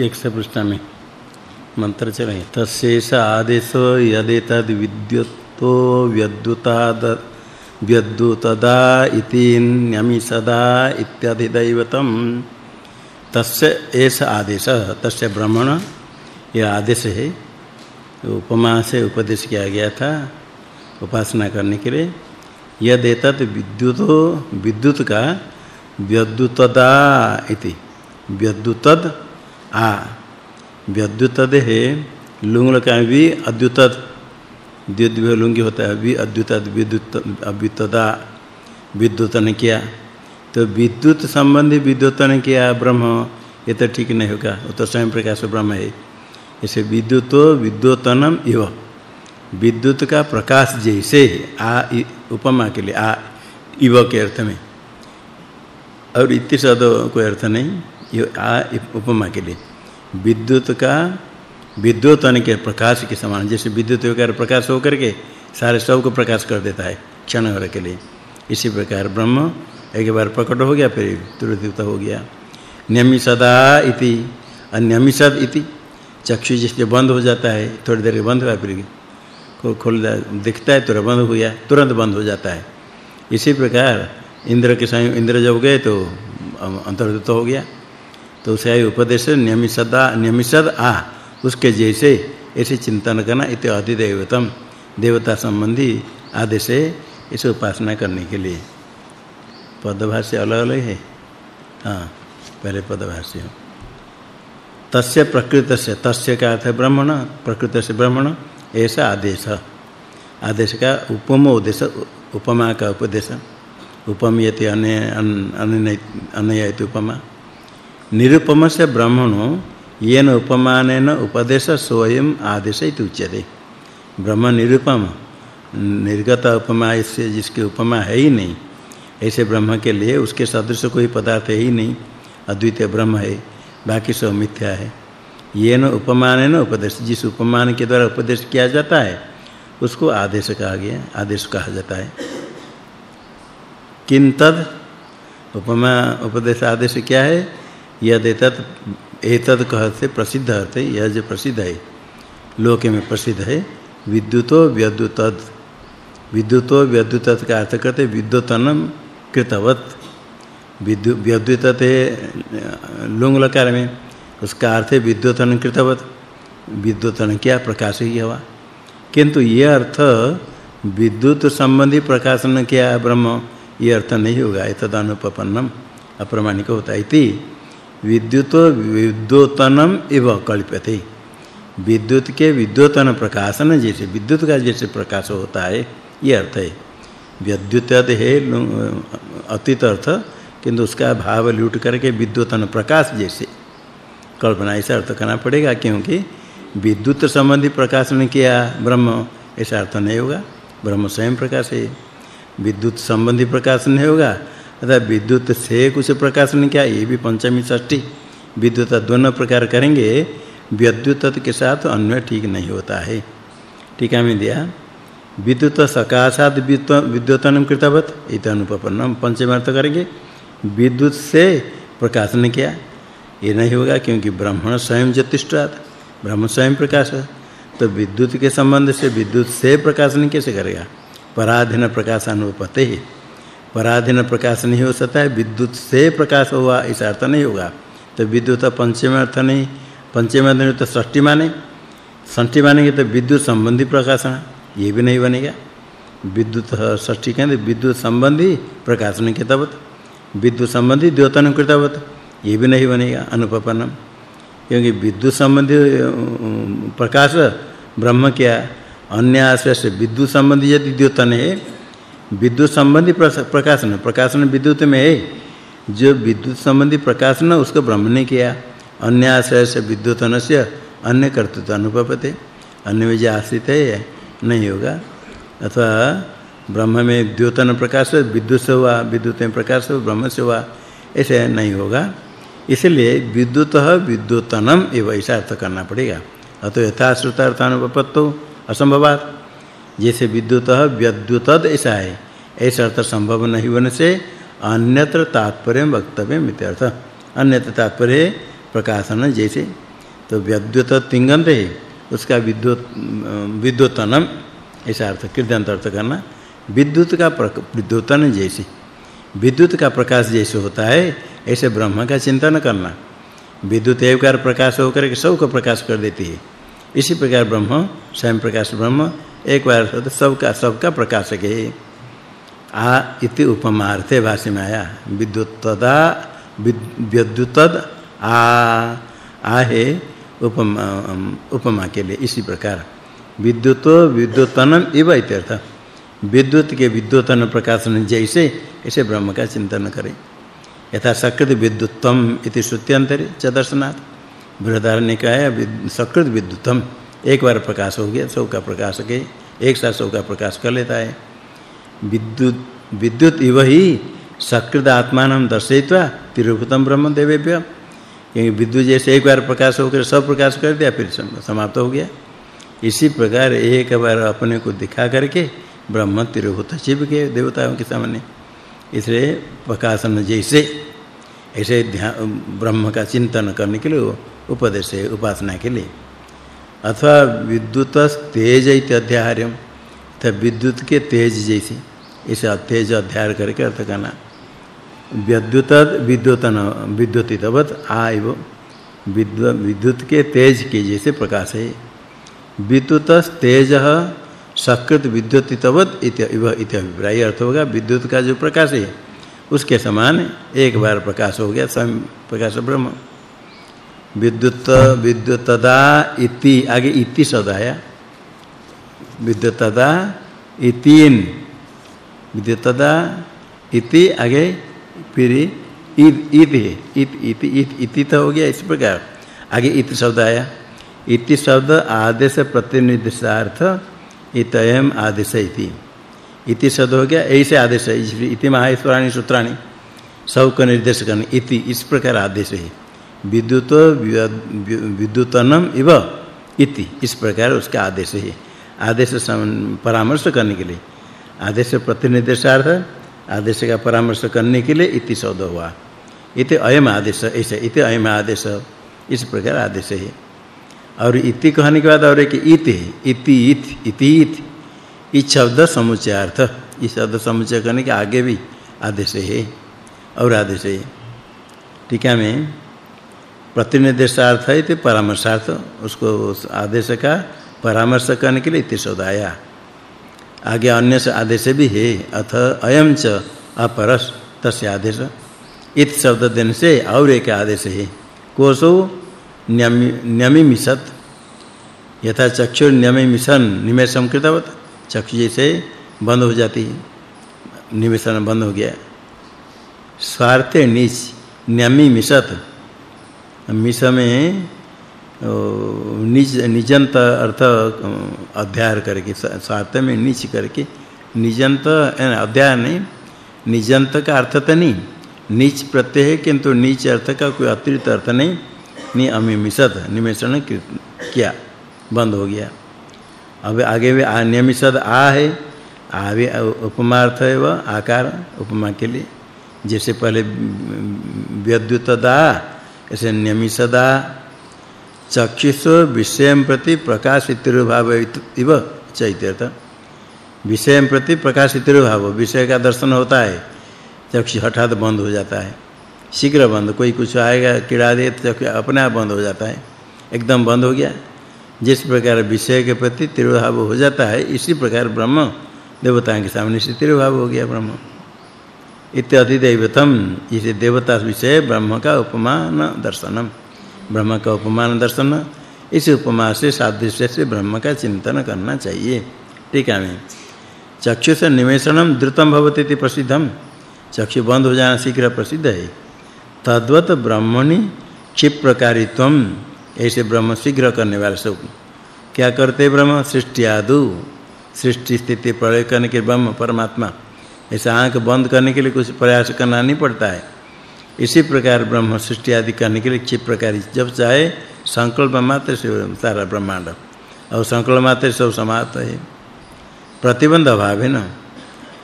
एक से पृष्ठ में। मंत्र चले तस्ेष आदेश यदि तद विद्युतो व्यद्युताद व्यद्युतदा इति न्यमि सदा इत्यादि दैवतम। तस्य एष आदेश, तस्य ब्राह्मण यह आदेश है उपमा से उपदेश किया गया था, उपासना करने के लिए। यद एतत् विद्युतो, विद्युत का, व्यद्युतदा इति। व्यद्युतद आ व्यद्युतद है लुंग का भी अद्युत द्युत लुंगी होता है भी अद्युत विद्युत अद्युतदा विद्युतन किया तो विद्युत संबंधी विद्युतन किया ब्रह्म ये तो ठीक नहीं होगा वो तो स्वयं प्रकाश ब्रह्म है इसे विद्युतो विद्युतनम इव विद्युत का प्रकाश जैसे आ उपमा के लिए आ इव के अर्थ में और इति शब्द कोई अर्थ नहीं ये, आ उपमा के लिए। विद्युत का विद्युतन के प्रकाश के समान, जैसे विद्युत होकर प्रकाश होकर के सारे सबको प्रकाश कर देता है, क्षण भर के लिए। इसी प्रकार ब्रह्म, एक बार प्रकट हो गया, फिर तुरंत हो गया। नियमि सदा इति अन्यमिसद इति। चक्षु जिसके बंद हो जाता है, थोड़ी देर बंद हुआ, फिर को खोल दिखता है, तुरंत बंद हो गया तुरंत बंद हो जाता है। इसी प्रकार इंद्र के समय इंद्र जब गए तो अंतर्गत हो गया। तो उसे उपदेश नियमिसदा नियमिसद आ, उसके जैसे, ऐसे चिंतन करना इति अधिदेवतम देवता संबंधी आदेश है, इसे उपासना करने के लिए। पदभाष्य अलग-अलग है। हाँ, पहले पदभाष्य। तस्य प्रकृतस्य, तस्य का अर्थ ब्राह्मण प्रकृत से ब्राह्मण, ऐसा आदेश। आदेश का उपम उद्देश उपमा का उपदेश। उपमीयते अन्य अन्य अन्य उपमा। निरुपम से ब्राह्मणो, येन उपमानेन उपदेश स्वयं आदेश उच्यते ब्रह्म निरुपम, निर्गत उपमा इससे जिसके उपमा है ही नहीं, ऐसे ब्रह्म के लिए उसके सदृश कोई पदार्थ है ही नहीं, अद्वितीय ब्रह्म है, बाकी सब मिथ्या है। येन उपमानेन उपदेश, जिस उपमान के द्वारा उपदेश किया जाता है, उसको आदेश कहा गया, आदेश कहा जाता है। किंतद उपमा, उपदेश आदेश क्या है? यद एतत् एतद कहते प्रसिद्ध अर्थ यह जो प्रसिद्ध है। लोक में प्रसिद्ध है, विद्युतो व्यद्युतद। विद्युतो व्यद्युतद का अर्थ करते विद्युतनम कृतवत। विद्युत व्यद्युतत लुंग लकार में, उसका अर्थ है विद्युतन कृतवत। विद्युतन क्या प्रकाश ही हुआ किंतु ये अर्थ विद्युत संबंधी प्रकाशन किया ब्रह्म, ये अर्थ नहीं होगा तद अनुपपन्नम अप्रमाणिक होता है विद्युतो विद्युतनम इव कल्प्यते। विद्युत के विद्युतन प्रकाशन जैसे, विद्युत का जैसे प्रकाश होता है, ये अर्थ है। विद्युत है अतीत अर्थ, किंतु उसका भाव लूट करके विद्युतन प्रकाश जैसे। कल्पना ऐसा अर्थ करना पड़ेगा, क्योंकि विद्युत संबंधी प्रकाशन किया ब्रह्म, ऐसा अर्थ नहीं होगा। ब्रह्म स्वयं प्रकाश है। विद्युत संबंधी प्रकाश नहीं होगा अर्थात विद्युत से कुछ प्रकाशन किया? ये भी पंचमी षष्ठी। विद्युत दोनों प्रकार करेंगे, विद्युत के साथ अन्य ठीक नहीं होता है। टीका में दिया? विद्युत सकाशात विद्युतनम कृतवत, इत अनुपपन्नम पंचम अर्थ करेंगे। विद्युत से प्रकाशन किया? ये नहीं होगा क्योंकि ब्राह्मण स्वयं ज्योतिष्ठात ब्रह्म स्वयं प्रकाश तो विद्युत के संबंध से विद्युत से प्रकाशन कैसे करेगा? पराधीन प्रकाश अनुपते है। पराधीन प्रकाश नहीं हो सकता है, विद्युत से प्रकाश हुआ ऐसा अर्थ नहीं होगा। तो विद्युत पंचम अर्थ नहीं, पंचम अर्थ नहीं तो षष्ठी माने षष्ठी मानेंगे तो विद्युत संबंधी प्रकाशन, ये भी नहीं बनेगा। विद्युत षष्ठी कहते, विद्युत संबंधी प्रकाशन के तबत विद्युत संबंधी द्योतन कृतवत, ये भी नहीं बनेगा, अनुपपन्नम। क्योंकि विद्युत संबंधी प्रकाश ब्रह्म क्या, अन्य आश्रय से विद्युत संबंधी यदि द्योतन है विद्युत संबंधी प्रकाशन। प्रकाशन विद्युत में है। जो विद्युत संबंधी प्रकाशन उसको ब्रह्म ने किया। अन्य आश्रय से विद्युतन से अन्य कर्तृत्व अनुपपते अन्य में जो आश्रित है नहीं होगा। अथवा ब्रह्म में द्योतन प्रकाश विद्युत से हुआ, विद्युत में प्रकाश ब्रह्म से हुआ, ऐसे नहीं होगा। इसलिए विद्युत विद्युतनम एवं ऐसा अर्थ करना पड़ेगा। अतो यथा श्रुतार्थानुपपत्तो असंभवात। जैसे विद्युत विद्युतद ऐसा है। ऐसा अर्थ संभव नहीं होने से अन्यत्र तात्पर्य वक्तव्य मित्यर्थ अन्यत्र तात्पर्य प्रकाशन जैसे। तो विद्युत तिंगंत है, उसका विद्युत, विद्युतनम, ऐसा अर्थ कृदंत अर्थ करना। विद्युत का विद्युतन जैसे। विद्युत का प्रकाश जैसे होता है, ऐसे ब्रह्म का चिंतन करना। विद्युत एवकार प्रकाश होकर के सबको प्रकाश कर देती है। इसी प्रकार ब्रह्म, स्वयं प्रकाश ब्रह्म, एक बार सबका सबका प्रकाशक है। आ इति उपमार्थे भाष्य में आया विद्युतदा विद्युतद आ आ उपमा उपमा के लिए इसी प्रकार। विद्युत विद्युतनम इव इत्यर्थ। विद्युत के विद्युतन प्रकाशन जैसे, ऐसे ब्रह्म का चिंतन करें। यथा सकृत विद्युतम इति श्रुत्यंतरे च दर्शनाथ बृहदार ने है सकृत विद्युतम एक बार प्रकाश हो गया सब का प्रकाश के, एक साथ सब का प्रकाश कर लेता है। विद्युत विद्युत इव ही सकृत आत्मानं दर्शयित्वा ब्रह्म देवेभ्य क्योंकि विद्युत जैसे एक बार प्रकाश होकर सब प्रकाश कर दिया, फिर समाप्त हो गया। इसी प्रकार एक बार अपने को दिखा करके ब्रह्म तिरुभूत शिव के देवताओं के सामने। इसलिए प्रकाशन जैसे, ऐसे ब्रह्म का चिंतन करने के लिए, उपदेश है, उपासना के लिए। अथवा विद्युत तेज इत्याहार्यम तो विद्युत के तेज जैसे। इसे तेज अध्याय करके अर्थ करना। विद्युत विद्युतन, विद्युतितवत आइव विद्युत के तेज के जैसे प्रकाश है। विद्युत तेज सकृत विद्युतितवत इव इति अभिप्राय अर्थ होगा। विद्युत का जो प्रकाश है, उसके समान एक बार प्रकाश हो गया स्वयं प्रकाश ब्रह्म। विद्युत, विद्युतदा इति, आगे इति सदाया विद्युतदा इतिन। विद्युतदा इति आगे फिर इति इति इति तो हो गया इस प्रकार आगे इति शब्द आया इति शब्द आदेश प्रतिनिधिसार्थ इतयम आदेश इति इति शब्द हो गया ऐसे आदेश है इति महाईश्वराणि सूत्राणि सब का निर्देश करने इति इस प्रकार आदेश है विद्युत विद्युतनम इव इति इस प्रकार उसका आदेश है आदेश परामर्श करने के लिए आदेश प्रतिनिर्देशार्थ आदेश का परामर्श करने के लिए इति शब्द हुआ। इति अयम आदेश, ऐसे इति अयम आदेश, इस प्रकार आदेश है। और इति कहने के बाद और एक इति इति इत इति इत इस शब्द समुच्चयार्थ इस शब्द समुच्चय करने के आगे भी आदेश है, और आदेश है। ठीक है, मैं प्रतिनिर्देशार्थ है तो परामर्शार्थ, उसको उस आदेश का परामर्श करने के लिए इति शब्द आया। आगे अन्य से आदेश भी है। अथ अयम च अपरस, तस्य आदेश। इत शब्द देने से और एक आदेश है। कोसो न्यमि मिशत यथा चक्षुर न्यमि मिशन निमेषम कृतवत। चक्षु जैसे बंद हो जाती है। निमेषण बंद हो गया। स्वार्थे नीच न्यमि मिशत मिश में निज निजंत अर्थ अध्याय करके स्वार्थ में नीच करके निजंत अध्याय नहीं निजंत का अर्थ तो नहीं नीच प्रत्यय है किंतु नीच अर्थ का कोई अतिरिक्त अर्थ नहीं नि अमिमिषद निमेषण किया बंद हो गया अब आगे भी नियमिषद आ है आ आवे उपमार्थ है वह आकार उपमा के लिए जैसे पहले विद्युतदा ऐसे नियमिषदा चक्षुष विषयम प्रति प्रकाशितिर्भाव इव चैत्यर्थ। विषयम प्रति प्रकाशितिर्भाव विषय का दर्शन होता है, चक्षु हठात बंद हो जाता है। शीघ्र बंद, कोई कुछ आएगा, कीड़ा दे तो अपने आप बंद हो जाता है। एकदम बंद हो गया। जिस प्रकार विषय के प्रति तिरुभाव हो जाता है, इसी प्रकार ब्रह्म देवताओं के सामने से तिरुभाव हो गया ब्रह्म। इत्यादि दैवतम, इसे देवता विषय ब्रह्म का उपमान, दर्शनम। ब्रह्म का उपमान दर्शन, इस उपमा से सादृश्य से ब्रह्म का चिंतन करना चाहिए। ठीक है चक्षु से निमेषणम द्रुतम भवति इति प्रसिद्धम। चक्षु बंद हो जाना शीघ्र प्रसिद्ध है। तद्वत ब्रह्मणि क्षिप्रकारित्वम। ऐसे ब्रह्म शीघ्र करने वाले सब। क्या करते ब्रह्म? सृष्टि आदु। सृष्टि स्थिति प्रलय करने के ब्रह्म परमात्मा। ऐसा आँख बंद करने के लिए कुछ प्रयास करना नहीं पड़ता है। इसी प्रकार ब्रह्म सृष्टि आदि करने के लिए क्षिप्रकारी जब चाहे संकल्प मात्र से सारा ब्रह्मांड। और संकल्प मात्र सब समाप्त है। प्रतिबंध अभाव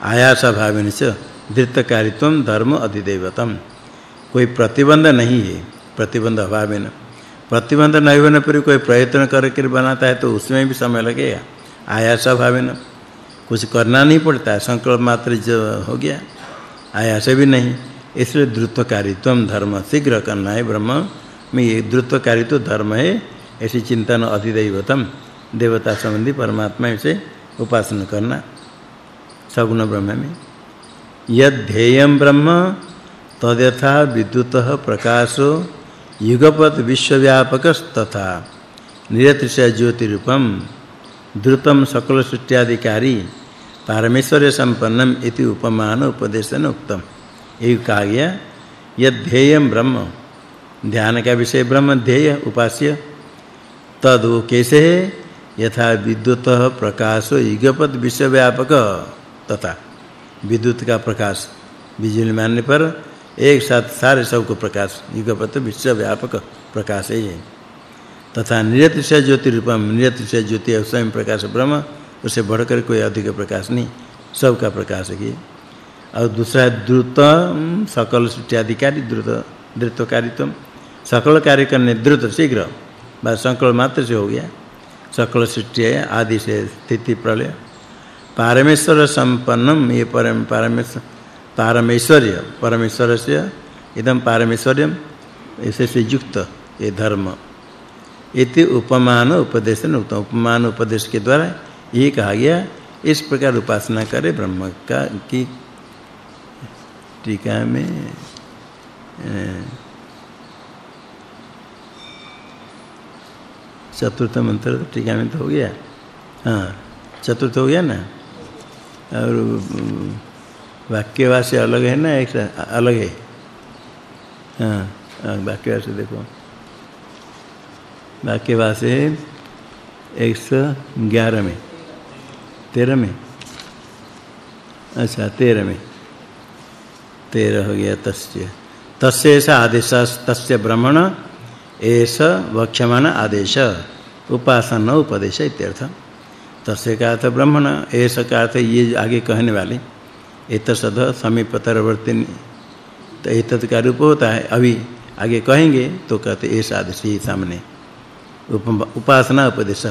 आयास अभाव से धृतकारित्वम धर्म अधिदेवतम। कोई प्रतिबंध नहीं है। प्रतिबंध अभाव प्रतिबंध नहीं होने पर कोई प्रयत्न करके बनाता है तो उसमें भी समय लगेगा। आयास अभाव कुछ करना नहीं पड़ता। संकल्प मात्र जो हो गया। आयास भी नहीं। इसलिए द्रुतकारित्व धर्म, शीघ्र करना है ब्रह्म। में ये द्रुतकारी तो धर्म है, ऐसी चिंतन अधिदैवतम देवता संबंधी परमात्मा से उपासना करना, सगुण ब्रह्म में। यद ध्येयम ब्रह्म, तद्यथा विद्युत प्रकाशो, युगपत विश्वव्यापक तथा निरतिशय ज्योति रूपम द्रुतम सकल सृष्टियाधिकारी पारमेश्वर्य संपन्नम इति उपमान उपदेशन उक्तम यही कहा गया, यद ध्येयम ब्रह्म। ध्यान का विषय ब्रह्म, ध्येय, उपास्य। तद कैसे? है यथा विद्युत प्रकाश युगपत विश्वव्यापक। तथा विद्युत का प्रकाश बिजली मारने पर एक साथ सारे सबको प्रकाश युगपत विश्वव्यापक प्रकाश है तथा नियत से ज्योति रूपम नियत से ज्योति स्वयं प्रकाश ब्रह्म उससे बढ़कर कोई अधिक प्रकाश नहीं सब का प्रकाश है और दूसरा द्रुत सकल सृष्टि अधिकारी द्रुत द्रुतकारित्व सकल कार्य करने द्रुत शीघ्र, बस संकल्प मात्र से हो गया। सकल सृष्टि आदि से स्थिति प्रलय। पारमेश्वर संपन्नम, ये परम पारमेश्वर, पारमेश्वर्य परमेश्वर से इदम पारमेश्वर्यम से युक्त, ये धर्म। इति उपमान उपदेशन उत्तम उपमान उपदेश के द्वारा ये कहा गया, इस प्रकार उपासना करे ब्रह्म का, की टीका में चतुर्थ मंत्र तो टीका में तो हो गया। हाँ चतुर्थ हो गया ना? और वाक्यवासी अलग है ना, एक अलग है। हाँ वाक्यवासी देखो। वाक्यवासी है एक सौ ग्यारह में, तेरह में। अच्छा तेरह में। तेरह हो गया तस्य। तस्य ऐसा आदेश, तस्य ब्रह्मण ऐसा वक्ष्यमान आदेश। उपासना उपदेश इत्यर्थ। तस्य का अर्थ ब्रह्मण ऐसा का अर्थ ये आगे कहने वाले। एतसद समीपतरवर्ती तो एतत् का रूप होता है। अभी आगे कहेंगे तो कहते ऐसा आदेश ही सामने। उपासना उपदेश।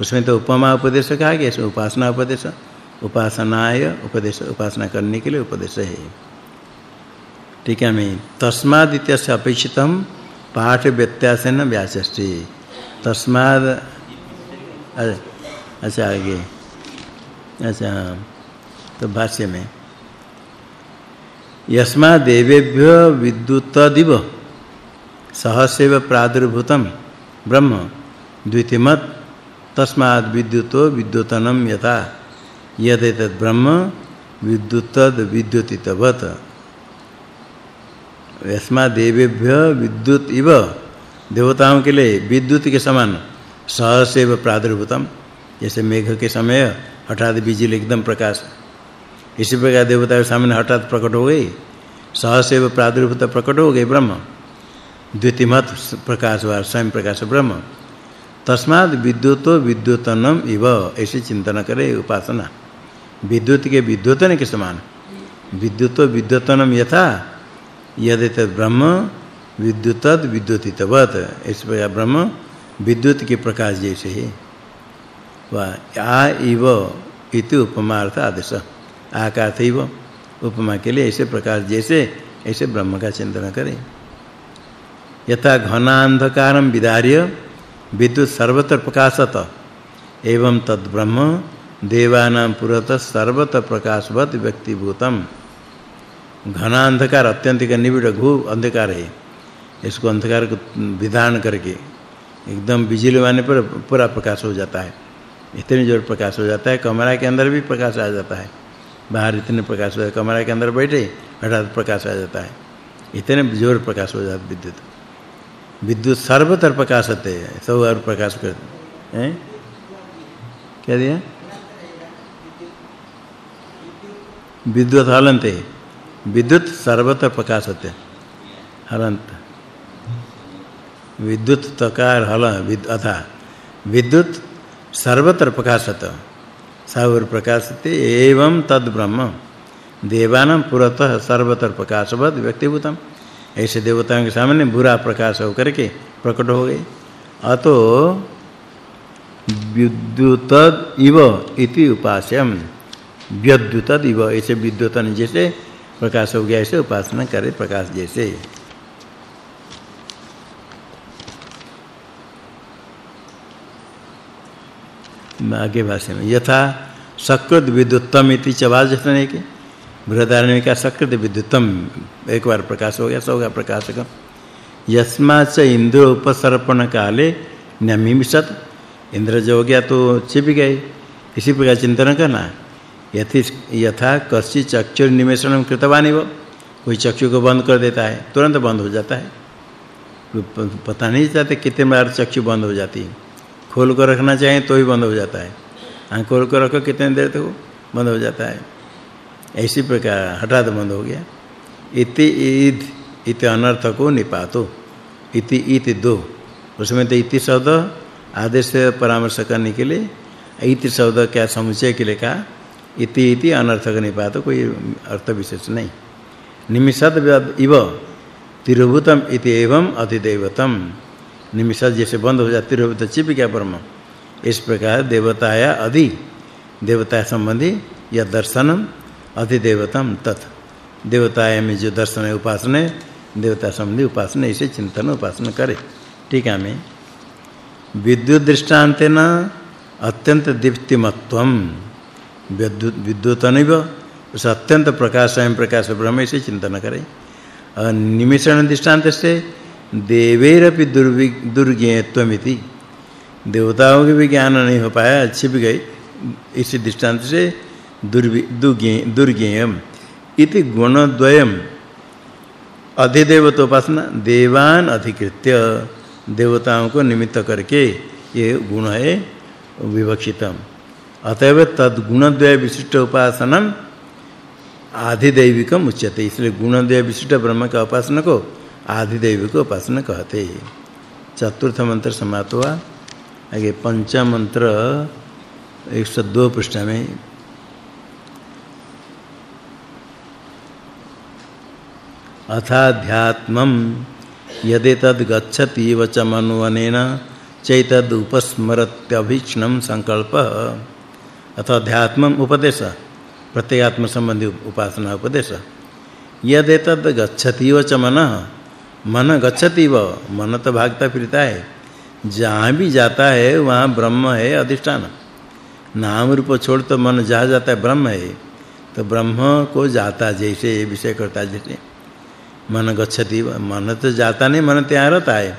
उसमें तो उपमा उपदेश कहा गया उपासना उपदेश। उपासनाय उपदेश, उपासना करने के लिए उपदेश है। ठीक है, मैं तस्माद इत्यस्य अपेक्षितम पाठ व्यत्यासेन व्याचष्टि तस्माद अच्छा आगे। अच्छा तो भाष्य में यस्मा देवेभ्य विद्युतदिव सहसेव प्रादुर्भूतम ब्रह्म द्वितीयमत तस्माद विद्युतो विद्युतनम यथा। यदेतद् ब्रह्म विद्युतद विद्युतितवत। यस्मा देवेभ्य विद्युत इव। देवताओं के लिए विद्युत के समान सहसेव प्रादुर्भूतम। जैसे मेघ के समय हठात बिजली एकदम प्रकाश। इसी प्रकार देवता के सामने हठात प्रकट हो गई। सहसेव प्रादुर्भूत प्रकट हो गए ब्रह्म। द्वितीयमत प्रकाश व स्वयं प्रकाश ब्रह्म। तस्माद विद्युतो विद्युतनम इव। ऐसे चिंतन करे उपासना। विद्युत के विद्युतन के समान। विद्युतो विद्युतनम यथा यदि ब्रह्म विद्युतद विद्युतितवत। इस प्रकार ब्रह्म विद्युत के प्रकाश जैसे है। वह, आ इव इति उपमार्थ आदेश। आकाश इव उपमा के लिए ऐसे प्रकाश जैसे, ऐसे ब्रह्म का चिंतन करें। यथा घनांधकारम विदार्य, विद्युत सर्वत्र प्रकाशत। एवं तद ब्रह्म देवानां पुरतः सर्वत्र प्रकाशवत व्यक्तिभूतम। घना अंधकार अत्यंतिक निबिड़ घु अंधकार है। इसको अंधकार को विधान करके एकदम बिजली मारने पर पूरा प्रकाश हो जाता है। इतने ज़ोर प्रकाश हो जाता है, कमरा के अंदर भी प्रकाश आ जाता है। बाहर इतने प्रकाश हो कमरा के अंदर बैठे हठात प्रकाश आ जाता है। इतने ज़ोर प्रकाश हो जाता विद्युत। विद्युत सर्वतर प्रकाशते है, सब और प्रकाश करते हैं? क्या दिया? विद्युत हलनते है। विद्युत सर्वत्र प्रकाशते हरंत विद्युत तकार हल, विद, अथा। विद्युत सर्वत्र प्रकाशत सर्वर प्रकाशते एवं तद ब्रह्म। देवानां पुरतः सर्वत्र प्रकाशवद व्यक्तिभूतम। ऐसे देवताओं के सामने बुरा प्रकाश होकर के प्रकट हो गए। अतो विद्युत इव इति उपास्यम। विद्युत इव, ऐसे विद्युतन जैसे प्रकाश हो गया ऐसे उपासना करे प्रकाश जैसे। आगे भाष्य में, यथा सकृत विद्युत्तम इति चवाजतने के, बृहदारण्य का सकृत विद्युतम एक बार प्रकाश हो गया, सो गया प्रकाशक। यस्मा च इंद्र उपसर्पण काले नमिमिषत। इंद्र जो हो गया तो छिप गए। इसी प्रकार चिंतन करना। यथि यथा कस्य चक्षुर निमेषण कृतवानि वो कोई चक्षु को बंद कर देता है, तुरंत बंद हो जाता है। पता नहीं चाहते कितने बार चक्षु बंद हो जाती है। खोल कर रखना चाहिए तो ही बंद हो जाता है। आँख खोल कर रखो कितने देर तक बंद हो जाता है। ऐसी प्रकार हठात बंद हो गया। इति ईद, इति अनर्थ को निपातो। इति इति दो। उसमें तो इति शब्द आदेश परामर्श करने के लिए, इति शब्द क्या समुचय के लिए कहा इति इति अनर्थक निपातो कोई अर्थ विशेष नहीं। निमिषद इव तिरुभूतम इति एवं अधिदेवतम निमिषद जैसे बंद हो जाती तिरुभूत चिप गया ब्रह्म। इस प्रकार देवताया अधि, देवता संबंधी या दर्शनम अधिदेवतम तत्। देवताय में जो दर्शन है, उपासना है, देवता संबंधी उपासना इसे चिंतन उपासना करे। ठीक है, मैं। विद्युत दृष्टांतेन अत्यंत दीप्तिमत्वम। विद्युत विद्युतनिव उस अत्यंत प्रकाश, स्वयं प्रकाश ब्रह्म से चिंतन करे। निमिषण दृष्टांत से देवेरपि दुर्ज्ञेयत्वमिति देवताओं के भी ज्ञान नहीं हो पाया, छिप गए इसी दृष्टांत से दुर्ज्ञेयम इति गुणद्वयम। अधिदेवतोपासना देवान अधिकृत्य। देवताओं को निमित्त करके ये गुण है विवक्षितम। अतएव तद गुणद्वय विशिष्ट उपासनम आधिदैविकम उच्यते। इसलिए गुणद्वय विशिष्ट ब्रह्म का उपासना को आधिदैविक उपासना कहते चतुर्थ मंत्र समाप्त हुआ। आगे पंचम मंत्र 102 पृष्ठ में। अथाध्यात्मम यदि तद गच्छति वचमनुवनेन चैतद उपस्मरत्यभीक्षणम संकल्प। अथ अध्यात्मम उपदेश प्रत्यगात्म संबंधी उपासना उपदेश। यदि तद गच्छति वचमन मन मन गच्छति व मन तो भागता फिरता है। जहाँ भी जाता है, वहाँ ब्रह्म है अधिष्ठान। नाम रूप छोड़ तो मन जहाँ जाता है, ब्रह्म है। तो ब्रह्म को जाता जैसे ये विषय करता जैसे। मन गच्छति मन तो जाता नहीं, मन त्याग रहता है।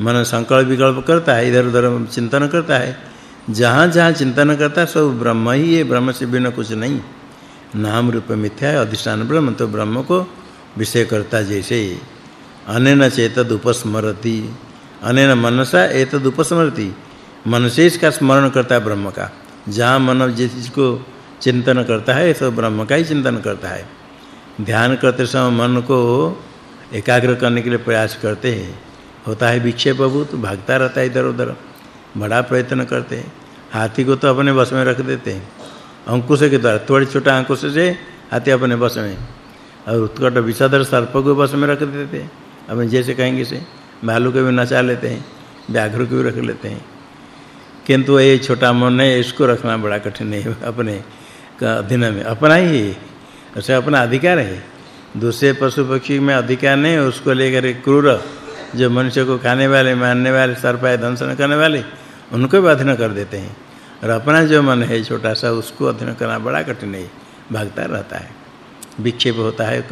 मन संकल्प विकल्प करता है, इधर-उधर चिंतन करता है। जहाँ-जहाँ चिंतन करता है, सब ब्रह्म ही है, ब्रह्म से बिना कुछ नहीं। नाम रूप मिथ्या है, अधिष्ठान ब्रह्म तो ब्रह्म को विषय करता जैसे अनेन चेतद उपस्मरति। अनेन मनसा, एतद उपस्मरति। मन से इसका स्मरण करता है ब्रह्म का। जहाँ मन जिस चीज़ को चिंतन करता है, सब ब्रह्म का ही चिंतन करता है। ध्यान करते समय मन को एकाग्र करने के लिए प्रयास करते हैं। होता है विक्षेप बहुत भागता रहता है इधर-उधर। बड़ा प्रयत्न करते हैं। हाथी को तो अपने बस में रख देते हैं। अंकुश के द्वारा थोड़े छोटा अंकुश से हाथी अपने बस में। और उत्कट विषादर सर्प को बस में रख देते हैं। अब जैसे कहेंगे से भालू को भी नचा लेते हैं, व्याघ्र को भी रख लेते हैं। किंतु ये छोटा मन है इसको रखना बड़ा कठिन है अपने का अधीन में। अपना ही उसे अपना अधिकार है। दूसरे पशु पक्षी में अधिकार नहीं, उसको लेकर क्रूर जो मनुष्य को खाने वाले, मारने वाले सर्पाय दंशन करने वाले, उनको भी अधीन कर देते हैं। और अपना जो मन है छोटा सा उसको अधीन करना बड़ा कठिन है। भागता रहता है। विक्षेप होता है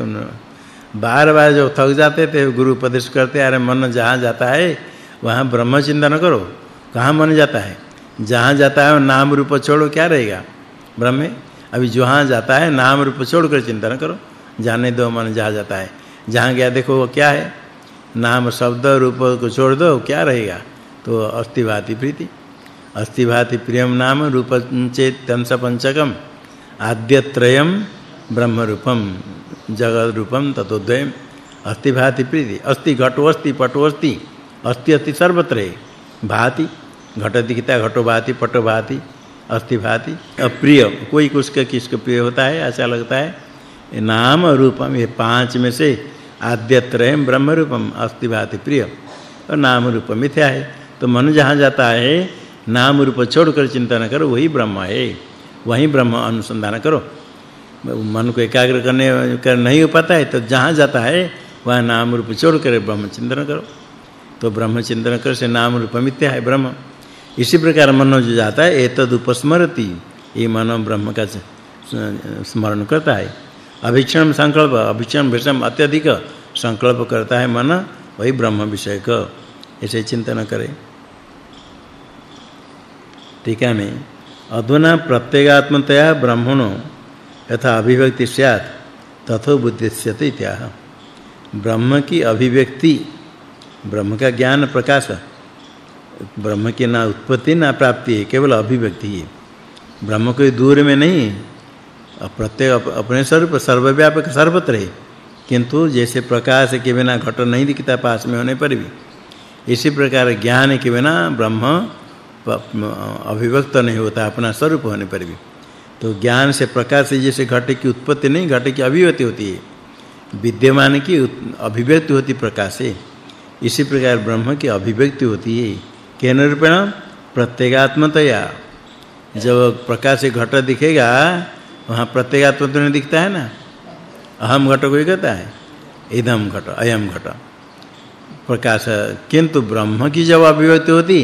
बार-बार जो थक जाते थे, गुरु उपदेश करते, अरे मन जहाँ जाता है, वहाँ ब्रह्म चिंतन करो। कहाँ मन जाता है? जहाँ जाता है, नाम रूप छोड़ो, क्या रहेगा? ब्रह्म, अभी जहाँ जाता है, नाम रूप छोड़कर चिंतन करो। जाने दो मन जहाँ जाता है। जहाँ गया, देखो वो क्या है? नाम, शब्द, रूप को छोड़ दो, क्या रहेगा? तो अस्तिभाति प्रीति। अस्तिभाति प्रियम नाम रूप चेत पंचकम आद्यत्रयम ब्रह्म रूपम जगत रूपम ततोद्वयम अस्तिभाति प्रीति। अस्ति घटो अस्ति पटो अस्ति अस्ति, सर्वत्र। भाति घट दिखता घटो भाति पटो भाति अस्ति भाति अप्रिय कोई कुछ का किसको प्रिय होता है? ऐसा लगता है। नाम, रूपम, ये पाँच में से आद्यत्रयम ब्रह्म रूपम अस्ति भाति प्रिय और नाम रूप मिथ्या है। तो मन जहाँ जाता है नाम रूप छोड़कर चिंतन करो, वही ब्रह्म है। वही ब्रह्म अनुसंधान करो। मन को एकाग्र करने, कर नहीं हो पाता है तो जहाँ जाता है, वह नाम रूप छोड़ कर ब्रह्म चिंतन करो। तो ब्रह्म चिंतन कर से नाम रूप मिथ्या है, ब्रह्म। इसी प्रकार मन जो जाता है एतद उपस्मरति ये मन ब्रह्म का स्मरण करता है। अभिक्षण संकल्प अभिक्षण विषम अत्यधिक संकल्प करता है मन, वही ब्रह्म विषय का। ऐसे चिंतन करे। टीका में अधुना प्रत्यगात्मतया ब्रह्मणो यथा अभिव्यक्ति स्यात्, तथो बुद्धिस्यते इत्याह। ब्रह्म की अभिव्यक्ति, ब्रह्म का ज्ञान प्रकाश, ब्रह्म की ना उत्पत्ति ना प्राप्ति है केवल अभिव्यक्ति है। ब्रह्म कोई दूर में नहीं प्रत्येक अपने स्वरूप सर्वव्यापक, सर्वत्र है। किंतु जैसे प्रकाश के बिना घट नहीं दिखता पास में होने पर भी, इसी प्रकार ज्ञान के बिना ब्रह्म अभिव्यक्त नहीं होता अपना स्वरूप होने पर भी। तो ज्ञान से प्रकाश से जैसे घट की उत्पत्ति नहीं, घट की अभिव्यक्ति होती है। विद्यमान की अभिव्यक्ति होती प्रकाश से, इसी प्रकार ब्रह्म की अभिव्यक्ति होती है। केन रूपेण प्रत्यगात्मतया। जब प्रकाश से घट दिखेगा वहाँ प्रत्यगात्म तो नहीं दिखता है ना? अहम घट को ही कहता है? इदम घट, अयम घट। प्रकाश, किंतु ब्रह्म की जब अभिव्यक्ति होती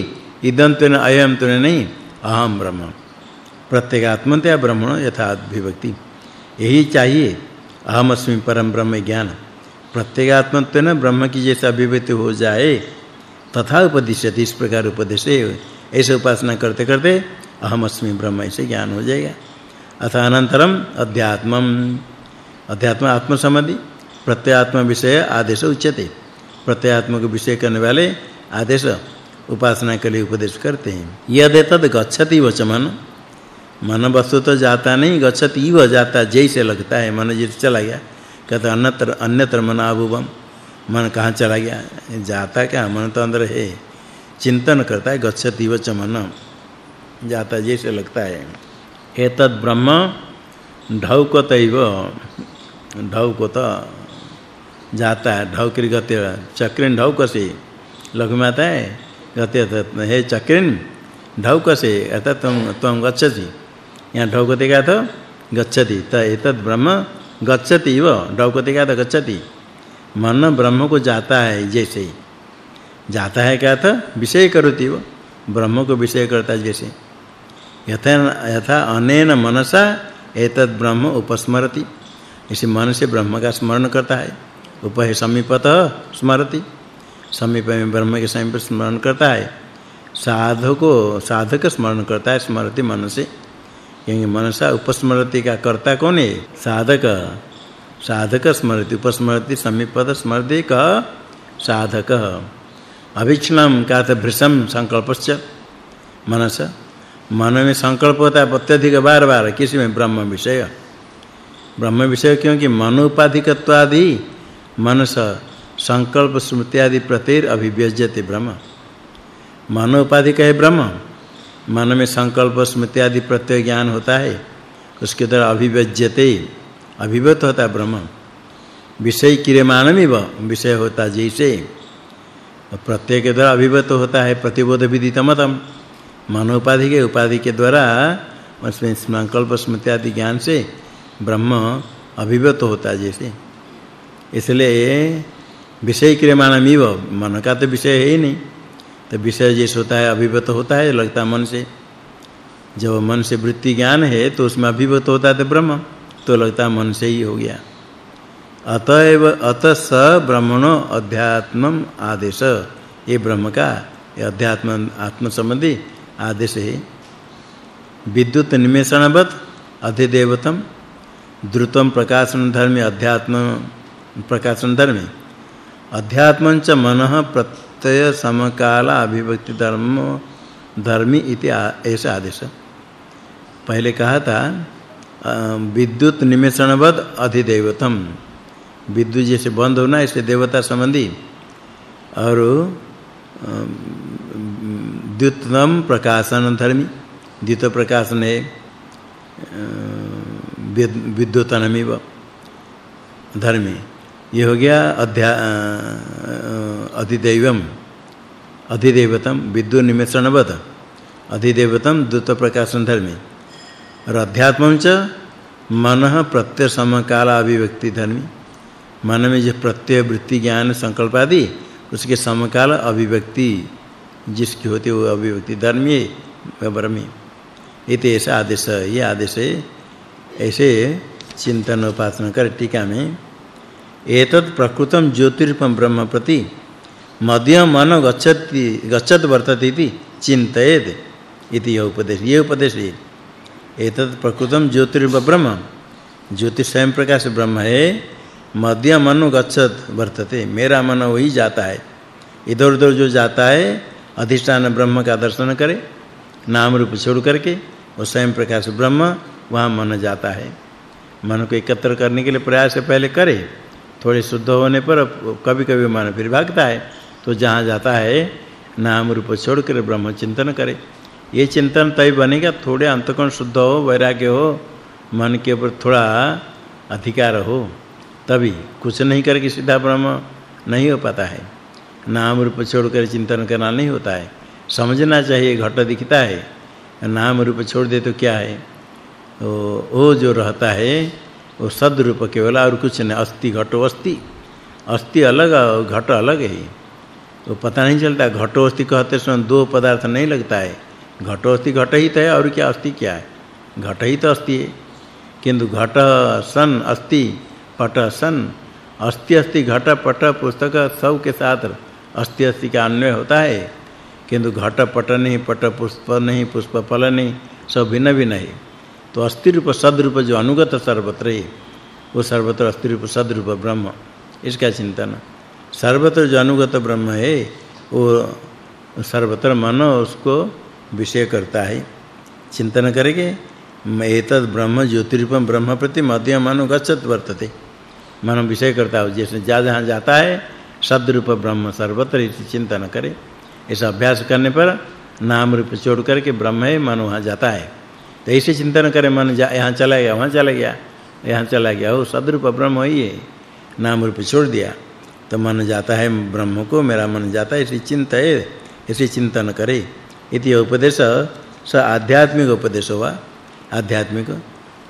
इदम तो अयम तो नहीं, अहम ब्रह्म। प्रत्यगात्मतया ब्रह्मण यथा अभिव्यक्ति। यही चाहिए अहम अस्मि परम ब्रह्म ज्ञान। प्रत्यगात्मत्व न ब्रह्म की जैसे अभिव्यक्ति हो जाए, तथा उपदिश्यति, इस प्रकार उपदेश ऐसे उपासना करते करते अहम अस्मि ब्रह्म ऐसे ज्ञान हो जाएगा। अथ अनंतरम अध्यात्मम। अध्यात्म आत्म समाधि प्रत्यात्म विषय, आदेश उच्यते। प्रत्यात्म को विषय करने वाले आदेश उपासना के लिए उपदेश करते हैं। यद तद गच्छति वचमन मन। वस्तु तो जाता नहीं, गच्छति व जाता, जैसे लगता है। मन जिस चला गया, कहते अन्यत्र अन्यत्र मन आभुवम। मन कहाँ चला गया? जाता क्या? मन तो अंदर है। चिंतन करता है, गच्छति वचमन जाता जैसे लगता है। एतद् ब्रह्म ढौकतैव, ढौकत जाता है, ढौकरी गति चक्रिन ढौक से लघु में आता है गति हे चक्रिन ढौक से अर्थात तुम तुम गच्छति यहाँ ढौकते का तो गच्छति। त एतद् ब्रह्म गच्छति व ढौकते का तो गच्छति। मन ब्रह्म को जाता है जैसे। जाता है क्या था? विषय करोति वो ब्रह्म को विषय करता जैसे। यथा यथा अनेन मनसा एतद् ब्रह्म उपस्मरति। इसी मन से ब्रह्म का स्मरण करता है। उप है समीपतः स्मरति। समीप में ब्रह्म के समीप स्मरण करता है। साधक को साधक स्मरण करता है, स्मरति मन से क्योंकि मनसा उपस्मरति का कर्ता कौन है? साधक। साधक स्मरति, उपस्मरति समीपतः स्मरति का साधक। अभिक्षणम का भृशम संकल्पश्च। मनसा मन में संकल्प होता है अत्यधिक बार-बार किसी में ब्रह्म विषय। ब्रह्म विषय क्योंकि मन उपाधिकत्वादि मनस, संकल्प, स्मृति आदि प्रतिर अभिव्यज्यते ब्रह्म। मन उपाधि है ब्रह्म। मन में संकल्प, स्मृति आदि प्रत्यय ज्ञान होता है। उसके द्वारा अभिव्यज्यते अभिव्यत होता है ब्रह्म। विषय क्रियमान में विषय होता जैसे। प्रत्यय के द्वारा अभिव्यत होता है प्रतिबोध विदितमतम। मनोपाधि के उपाधि के द्वारा उसमें संकल्प स्मृति आदि ज्ञान से ब्रह्म अभिव्यक्त होता जैसे। इसलिए विषय क्रियमाणमिव, मन का तो विषय है ही नहीं। तो विषय जैसे होता है, अभिव्यक्त होता है, लगता मन से। जब मन से वृत्ति ज्ञान है तो उसमें अभिव्यक्त होता है तो ब्रह्म तो लगता मन से ही हो गया। अतएव अत स ब्रह्मणो अध्यात्मम आदेश। ये ब्रह्म का, ये अध्यात्म आत्म संबंधी आदेश है। विद्युत निमेषणवत अधिदेवतम, द्रुतम प्रकाशन धर्म अध्यात्म, प्रकाशन धर्म। अध्यात्मंच मनः प्रत्यय समकाल अभिव्यक्ति धर्म, धर्मी इति ऐसा आदेश। पहले कहा था विद्युत निमेषणवत अधिदेवतम। विद्युत जैसे बंद होना, इससे देवता संबंधी। और द्युतम प्रकाशन धर्मी द्युत प्रकाशन है विद्युतनमिव धर्मी। ये हो गया अध्या अधिदैवम। अधिदेवतम विद्युत निमेषणवत अधिदेवतम द्वत प्रकाशन धर्मी। और अध्यात्मम च मन प्रत्यय समकाल अभिव्यक्ति धर्मी। मन में जो प्रत्यय, वृत्ति, ज्ञान संकल्प आदि उसके समकाल अभिव्यक्ति जिसकी होती है वो अभिव्यक्ति, धर्मी ब्रह्मी। इति ऐसा आदेश ये आदेश ऐसे चिंतन उपासना कर टीका में एतत् प्रकृतम ज्योतिर्पम ब्रह्म प्रति मध्य मन गच्छति, गच्छत वर्तते इति चिंतयेत इति यह उपदेश। ये उपदेश है। एतत् प्रकृतम ज्योतिर्व ब्रह्म। ज्योति स्वयं प्रकाश ब्रह्म है। मध्य मन गच्छत वर्तते। मेरा मन वही जाता है। इधर-उधर जो जाता है अधिष्ठान ब्रह्म का दर्शन करे, नाम रूप छोड़ करके वो स्वयं प्रकाश ब्रह्म वहाँ मन जाता है। मन को एकत्र करने के लिए प्रयास पहले करे, थोड़े शुद्ध होने पर कभी-कभी मन फिर भागता है तो जहाँ जाता है, नाम रूप छोड़कर ब्रह्म चिंतन करे। ये चिंतन तय बनेगा, थोड़े अंतकोण शुद्ध हो, वैराग्य हो, मन के ऊपर थोड़ा अधिकार हो, तभी कुछ नहीं करके सीधा ब्रह्म नहीं हो पाता है। नाम रूप छोड़कर चिंतन करना नहीं होता है। समझना चाहिए, घट दिखता है। नाम रूप छोड़ दे तो क्या है? वो वो जो रहता है, वो सद रूप केवल और कुछ नहीं, अस्थि, घटो अस्थि। अस्थि अलग और घट अलग है। तो पता नहीं चलता, घटो अस्थि कहते समय दो पदार्थ नहीं लगता है। घटो अस्थि घट ही तो है और क्या अस्थि क्या है? घट ही तो अस्थि है। किंतु घट सन अस्थि, पट सन। अस्थि अस्थि घट पट पुस्तक सब के साथ अस्थि अस्थि का अन्वय होता है। किंतु घट पट नहीं, पट पुष्प नहीं, पुष्प फल नहीं, सब भिन्न भिन्न है। तो अस्थि रूप, सद रूप जो अनुगत सर्वत्र है, वो सर्वत्र अस्थि रूप, सद रूप, ब्रह्म, इसका चिंतन। सर्वत्र जो अनुगत ब्रह्म है, वो सर्वत्र मन उसको विषय करता है। चिंतन करेंगे, एतद ब्रह्म ज्योतिरूपम ब्रह्म प्रति मध्य मनो गच्छत वर्तते। मन विषय करता है, जैसे जा जहाँ जाता है शब्द रूप ब्रह्म सर्वत्र इति चिंतन करे। ऐसा अभ्यास करने पर नाम रूप छोड़ करके ब्रह्म है, मन वहाँ जाता है। तो ऐसे चिंतन करे, मन जा, यहाँ चला गया, वहाँ चला गया, यहाँ चला गया, वो सदरूप ब्रह्म ही है। नाम रूप छोड़ दिया तो मन जाता है ब्रह्म को, मेरा मन जाता है, इसी चिंता है, इसी चिंतन करे। इति उपदेश, स आध्यात्मिक उपदेश हुआ। आध्यात्मिक,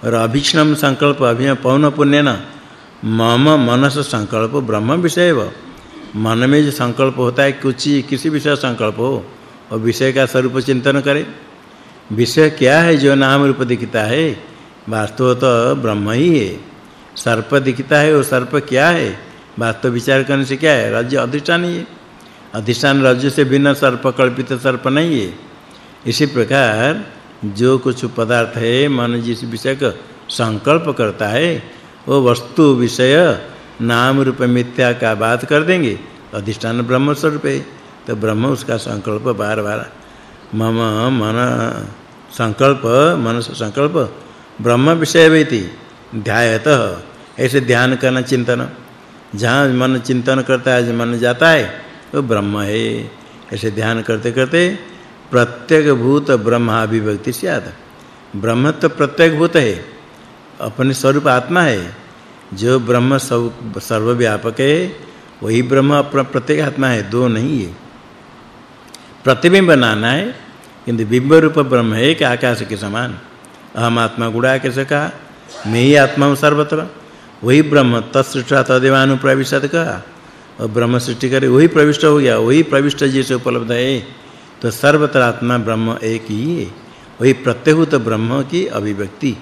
और अभिक्षणम संकल्प अभिय पौन पुण्य न मम मनस संकल्प ब्रह्म विषय मन में जो संकल्प होता है, कुछ किसी विषय संकल्प हो, और विषय का स्वरूप चिंतन करे। विषय क्या है जो नाम रूप दिखता है? वास्तव तो ब्रह्म ही है। सर्प दिखता है वो सर्प क्या है? वास्तव विचार करने से क्या है? राज्य अधिष्ठान ही है। अधिष्ठान राज्य से भिन्न सर्प कल्पित सर्प नहीं है। इसी प्रकार जो कुछ पदार्थ है, मन जिस विषय का संकल्प करता है, वो वस्तु विषय नाम रूप मिथ्या का बात कर देंगे अधिष्ठान ब्रह्म स्वरूप है। तो ब्रह्म उसका संकल्प बार-बार मम मन संकल्प मन संकल्प, ब्रह्म विषय वेति, ध्यायत। ऐसे ध्यान करना चिंतन। जहाँ मन चिंतन करता है मन जाता है वो ब्रह्म है। ऐसे ध्यान करते करते प्रत्येक भूत ब्रह्माभिव्यक्ति स्यात् ब्रह्म तो प्रत्येक भूत है। अपने स्वरूप आत्मा है। जो ब्रह्म सब सर्वव्यापक है, वही ब्रह्म अपना प्रत्येक आत्मा है। दो नहीं है। प्रतिबिंब बनाना है, किंतु बिंब रूप ब्रह्म है कि आकाश के समान। अहम आत्मा गुड़ा कैसे कहा मैं ही आत्मा हूँ सर्वत्र। वही ब्रह्म तत्सृष्टा तदेवानु प्रविशत कहा और ब्रह्म सृष्टि करे, वही प्रविष्ट हो गया, वही प्रविष्ट जैसे उपलब्ध है। तो सर्वत्र आत्मा ब्रह्म एक ही है। वही प्रत्यहुत ब्रह्म की अभिव्यक्ति।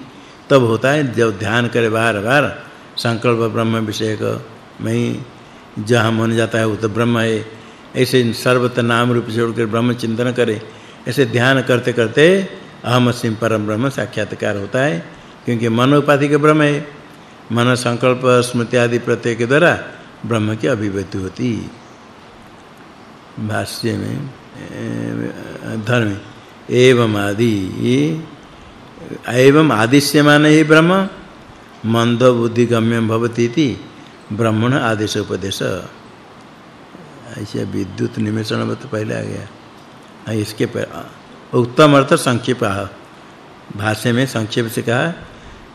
तब होता है जब ध्यान करे बार-बार संकल्प ब्रह्म विषय का मैं जहाँ मन जाता है, वो तो ब्रह्म है। ऐसे सर्वत्र नाम रूप जोड़कर ब्रह्म चिंतन करे। ऐसे ध्यान करते करते अहम सिंह परम ब्रह्म साक्षात्कार होता है, क्योंकि मन उपाधि के ब्रह्म है। मन संकल्प, स्मृति आदि प्रत्यय के द्वारा ब्रह्म की अभिव्यक्ति होती। भाष्य में धर्म एवं आदि, एवं आदिश्यमान ही ब्रह्म मंद बुद्धि गम्यम भवति इति ब्रह्मण आदेश उपदेश ऐसे विद्युत निमेषण तो पहले आ गया। इसके पर उत्तम अर्थ संक्षेप भाष्य में संक्षेप से कहा,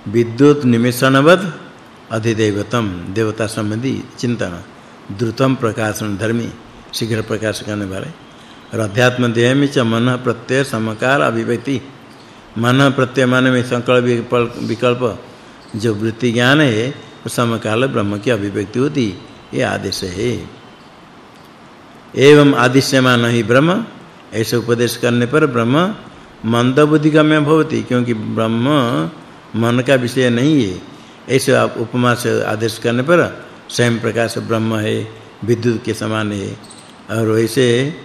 विद्युत निमेषणवद अधिदेवतम, देवता संबंधी चिंतन, द्रुतम प्रकाशन धर्मी, शीघ्र प्रकाश करने वाले। और अध्यात्म देह में च मन प्रत्यय समकार अभिव्यक्ति। मन प्रत्यय मन में संकल्प विकल्प जो वृत्ति ज्ञान है समकाल ब्रह्म की अभिव्यक्ति होती, ये आदेश है। एवं आदिश्यमान ही ब्रह्म, ऐसे उपदेश करने पर ब्रह्म मंद बुद्धि गम्य भवति, क्योंकि ब्रह्म मन का विषय नहीं है। ऐसे आप उपमा से आदेश करने पर स्वयं प्रकाश ब्रह्म है, विद्युत के समान है। और ऐसे